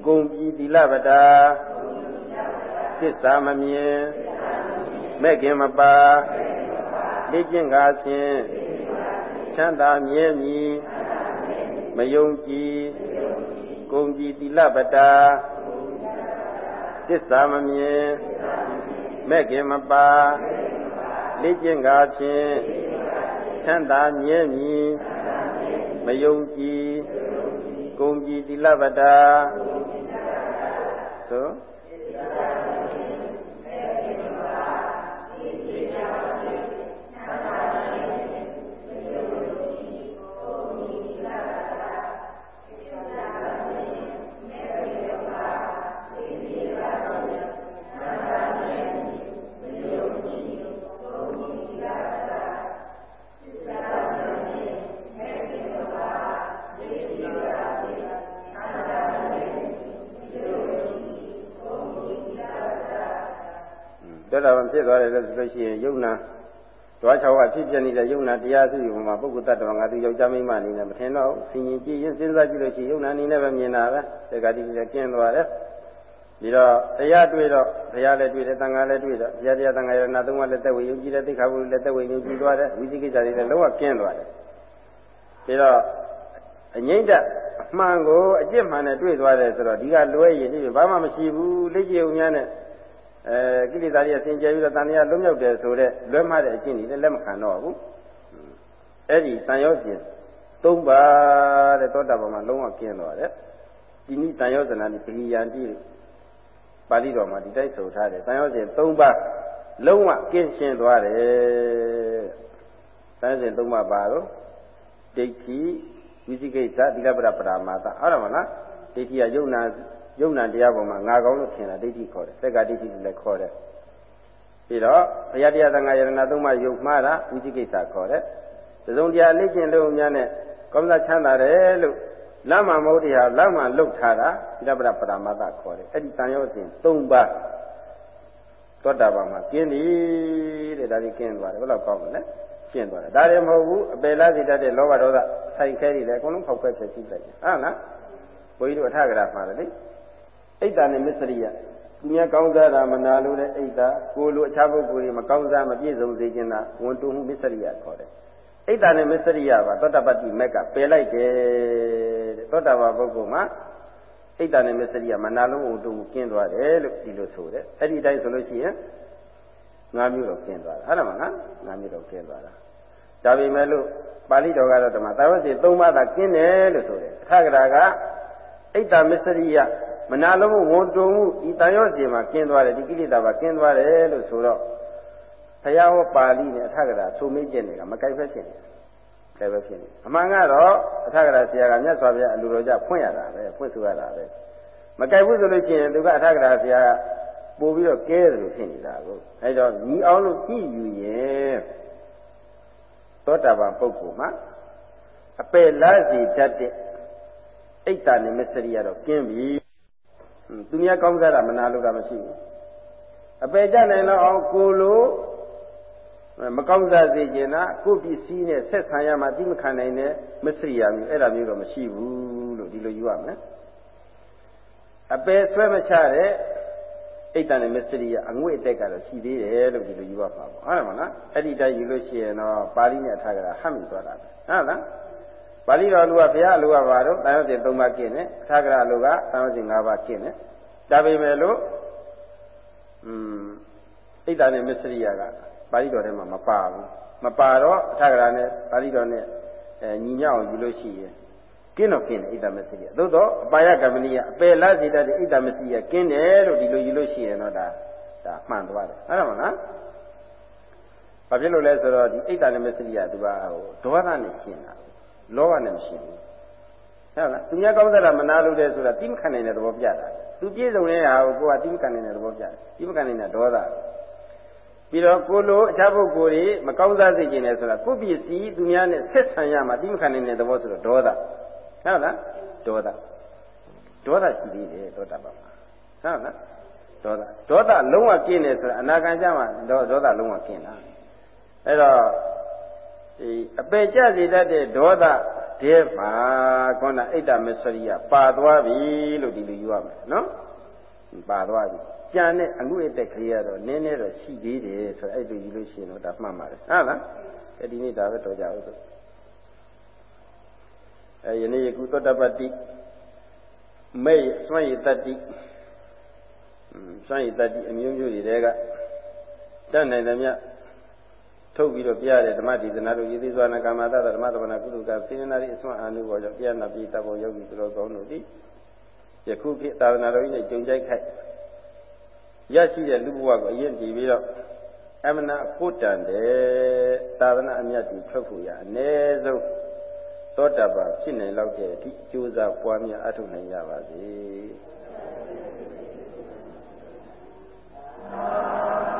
ဂုံကြည်သီလပတာသစ္စာမမြင်မဲ့ခင်မပါလိကျင့်ကားဖြင့်ချမ်းသာမြဲမြည်မယုံကြည်ဂုံကြည်သီလပတာ သစ္စာမမြင်မဲ့ခင်မပါလိကျင့်ကားဖြင့်ချမ်းသာမြဲမြည်မယုံကြည်ဂုံကြည်သီလပတာသ တောတာပန် ဖြစ်သွားတယ်လို့ဆိုလို့ရှိရင်ယုံနာဓဝါ၆ဝဖြစ်ပြနေတဲ့ယုံနာတရားစုပုံမှာပုဂ္ဂိုလ်တ attva ငါသူယောက်ျားမိန်းမအနေနဲ့မထင်တော့ဆင်ញင်ကြည့်ရင်စဉ်းစားကြည့်လို့ရှိရင်ယုံနာအနေနဲ့ပဲမြင်တာပဲတက္ကတိလည်းကျင်းသွားတယ်ပြီးတော့တရားတွေ့တော့တရားလည်းတွေ့တယ်တန်ခါလည်းတွေ့တော့ဘုရားတရားတန်ခါရဏသုံးပါးလည်းသက်ဝေယုံကြည်တယ်သိက္ခာပုလည်းသက်ဝေယုံကြည်သွားတယ်ဝိသိကိစ္စတွေလည်းလုံးဝကျင်းသွားတယ်ပြီးတော့အငိမ့်တအမှန်ကိုအကျင့်မှန်နဲ့တွေ့သွားတယ်ဆိုတော့ဒီကလွဲရင်ဒီဘာမှမရှိဘူးလက်ကျုံများနဲ့ အဲကိလေသာတွေဆင်ကျဲပြီးတော့တဏှာလွတ်မြောက်တယ်ဆိုတော့လွဲမှားတဲ့အကျင့်တွေလည်းလက်မခံတော့ဘူးအဲ့ဒီတန်ရောစဉ်သုံးပါတဲ့သောတာပန်မှာလုံးဝကျင်းသွားတယ်ဒီနိတန်ရောဇနာတိပရိယံတိပါဠိတော်မှာဒီတိုက်ဆိုထားတယ်တန်ရောစဉ်သုံးပါလုံးဝကျင်းရှင်းသွားတယ်တန်စဉ်သုံးပါပါတော့ဒိဋ္ဌိဝိသိကိစ္စသီလပရပရာမာသအဲ့ဒါမလားဒိဋ္ဌိကယုံနာ ယုံနာတရားပေါ်မှာငါကောင်းလို့ထင်တာဒိဋ္ဌိခေါ်တယ်သက္ကဒိဋ္ဌိလည်းခေါ်တယ်ပြီးတော့ဘုရားတရားသံဃာယရဏသုံးပါးယုံမှားတာဝိသိကိစ္စခေါ်တယ်သုံးတရားလက်ကျင့်လို့များနဲ့ကောင်းစားချမ်းသာတယ်လို့လမ်းမှာမဟုတ်တရားလမ်းမှာလှုပ်ထားတာသီလပရပရာမာသခေါ်တယ်အဲ့ဒီတန်ရောစဉ်၃ပါးသောတာပန်မှာကျင်းပြီတဲ့ဒါကြီးကျင်းသွားတယ်ဘယ်လောက်ကောင်းမလဲကျင့်သွားတယ်ဒါလည်းမဟုတ်ဘူးအပယ်လားစီတတ်တဲ့လောဘဒေါသဆိုင်ခဲတွေလည်းအကုန်လုံးဖောက်ခွဲဖြစ်စီလိုက်တယ်ဟုတ်လားဘုန်းကြီးတို့အထကရာမှာလေ အိတ်တာနဲ့မစ္စရိယသူများကောင်းစားတာမနာလို့တဲ့အိတ်တာကိုလိုအခြားပုဂ္ဂိုလ်တွေမကောင်းစားမပြည့်စုံစေခြင်းတာဝန်တုံမှုမစ္စရိယခေါ်တယ်အိတ်တာနဲ့မစ္စရိယကသောတပတ္တိမက်ကပယ်လိုက်တယ်တဲ့သောတာပန်ပုဂ္ဂိုလ်မှာအိတ်တာနဲ့မစ္စရိယမနာလုံးဝန်တုံမှုကျင်းသွားတယ်လို့ဒီလိုဆိုတယ်အဲ့ဒီအတိုင်းဆိုလို့ရှိရင်ငါးမျိုးတော့ကျင်းသွားတာအဲ့ဒါမှနော်ငါးမျိုးတော့ကျင်းသွားတာဒါပေမဲ့လို့ပါဠိတော်ကတော့ဓမ္မသာဝတိ၃ပါးသာကျင်းတယ်လို့ဆိုတယ်အခါကရာကအိတ်တာမစ္စရိယ မနာလုံးမှုဝန်တုံမှုဒီတန်ရောစီမှာကျင်းသွားတယ်ဒီကိလေသာပါကျင်းသွားတယ်လို့ဆိုတော့ဘုရားဟောပါဠိနဲ့အထကရာဆိုမေးချက်တွေကမကိုက်ဖက်ဖြစ်နေတယ်ပဲဖြစ်နေအမှန်ကတော့အထကရာဆရာကမြတ်စွာဘုရားအလိုတော်ကြဖွင့်ရတာပဲဖွင့်ဆိုရတာပဲမကိုက်ဘူးဆိုလို့ရှိရင်သူကအထကရာဆရာကပို့ပြီးတော့ကဲတယ်လို့ဖြစ်နေတာကိုအဲဒါညီအောင်လို့ကြည့်ယူရင်သောတာပန်ပုဂ္ဂိုလ်မှာအပယ်လားစီတတ်တဲ့အိတ်တာနဲ့မစ္စရိယတော့ကျင်းပြီ သူများကောင်းစားတာမနာလို့တာမရှိဘူးအပယ်ကြနိုင်တော့အောင်ကိုလိုမကောင်းစားစေခြင်းလားကိုပစ္စည်းနဲ့ဆက်ဆံရမှတိမခံနိုင်တဲ့မစ္စရိယမျိုးအဲ့ဒါမျိုးတော့မရှိဘူးလို့ဒီလိုယူရမယ်အပယ်ဆွဲမချတဲ့အိတ်တန်နဲ့မစ္စရိယအငွေ့အတက်ကတော့ရှိသေးတယ်လို့ဒီလိုယူရပါပေါ့ဟုတ်တယ်မလားအဲ့ဒီတိုင်းယူလို့ရှိရင်တော့ပါဠိနဲ့အထာကရာဟတ်မိသွားတာဟုတ်လား ပါဠိတော်လူကဘုရားလူကပါတော့တန်ရုပ်စဉ်၃ပါးကျင့်တယ်အထာကရာလူကတန်ရုပ်စဉ်၅ပါးကျင့်တယ်ဒါပေမဲ့လို့อืมအိတ်တန်နဲ့မစ္စရိယကပါဠိတော်ထဲမှာမပါဘူးမပါတော့အထာကရာနဲ့ပါဠိတော်နဲ့အဲညီညွတ်အောင်ယူလို့ရှိရင်ကင်းတော့ကင်းတယ်ဣဒ္ဓမစရိယသို့တော့အပါယကမဏိယအပယ်လားစေတတ်တဲ့ဣဒ္ဓမစရိယကင်းတယ်လို့ဒီလိုယူလို့ရှိရင်တော့ဒါဒါမှန်သွားတယ်ဟုတ်တယ်မလားဘာဖြစ်လို့လဲဆိုတော့ဒီဣဒ္ဓနဲ့မစရိယသူကဟိုဒေါသနဲ့ရှင်းတာ လောဘနဲ့မရှင်းဘူးဟုတ်လားသူများကောင်းစားတာမနာလို့တဲ့ဆိုတာတိမခံနိုင်တဲ့သဘောပြတာသူပြည့်စုံတဲ့ဟာကိုကိုကတိမခံနိုင်တဲ့သဘောပြတယ်တိမခံနိုင်တဲ့ဒေါသပြီးတော့ကိုလိုအခြားပုဂ္ဂိုလ်တွေမကောင်းစားစေခြင်းနဲ့ဆိုတာကိုပစ္စည်းသူများနဲ့ဆက်ဆံရမှာတိမခံနိုင်တဲ့သဘောဆိုတော့ဒေါသဟုတ်လားဒေါသဒေါသရှိသေးတယ်ဒေါသပါမှာဟုတ်လားဒေါသဒေါသလုံးဝကျင်းတယ်ဆိုတာအနာဂံကြမှာဒေါသလုံးဝကျင်းတာအဲ့တော့ ဒီအပေကြစေတတ်တဲ့ဒေါသတဲမှာခေါင်းအိတ်တမစရိယပါသွားပြီလို့ဒီလိုယူရမယ်နော်ပါသွားပြီကြံတဲ့အငွေ့တက်ကလေးကတော့နည်းနည်းတော့ရှိသေးတယ်ဆိုတော့အဲ့လိုယူလို့ရှိရင်တော့ဒါမှတ်ပါတယ်ဟုတ်လားအဲဒီနေ့ဒါပဲတော်ကြအောင်ဆိုအဲယနေ့ယခုသောတပတ္တိမေစွန့်ရတတ္တိစွန့်ရတတ္တိအမျိုးမျိုးတွေတဲကတတ်နိုင်တယ်မြတ် ထုတ်ပြီးတော့ပြရတဲ့ဓမ္မဒေသနာတို့ယေသိစွာနာကာမတတဓမ္မတမနာကုသကစေနာရီအစွမ်းအာနုဘောကြောင့်ပြန်နာပြီးတပ်ပေါ်ရောက်ပြီးသူတော်ကောင်းတို့သည်ယခုခေတ်သာသနာတော်ကြီးနဲ့ကြုံကြိုက်ခိုက်ရရှိတဲ့လူဘဝကိုအရင်ကြည့်ပြီးတော့အမနာကိုတန်တဲ့သာသနာအမြတ်ကြီးထွက်ဖို့ရအ ਨੇ ဆုံးသောတာပန်ဖြစ်နိုင်လောက်တဲ့အထိကြိုးစားပွားများအထောက်နိုင်ရပါစေ။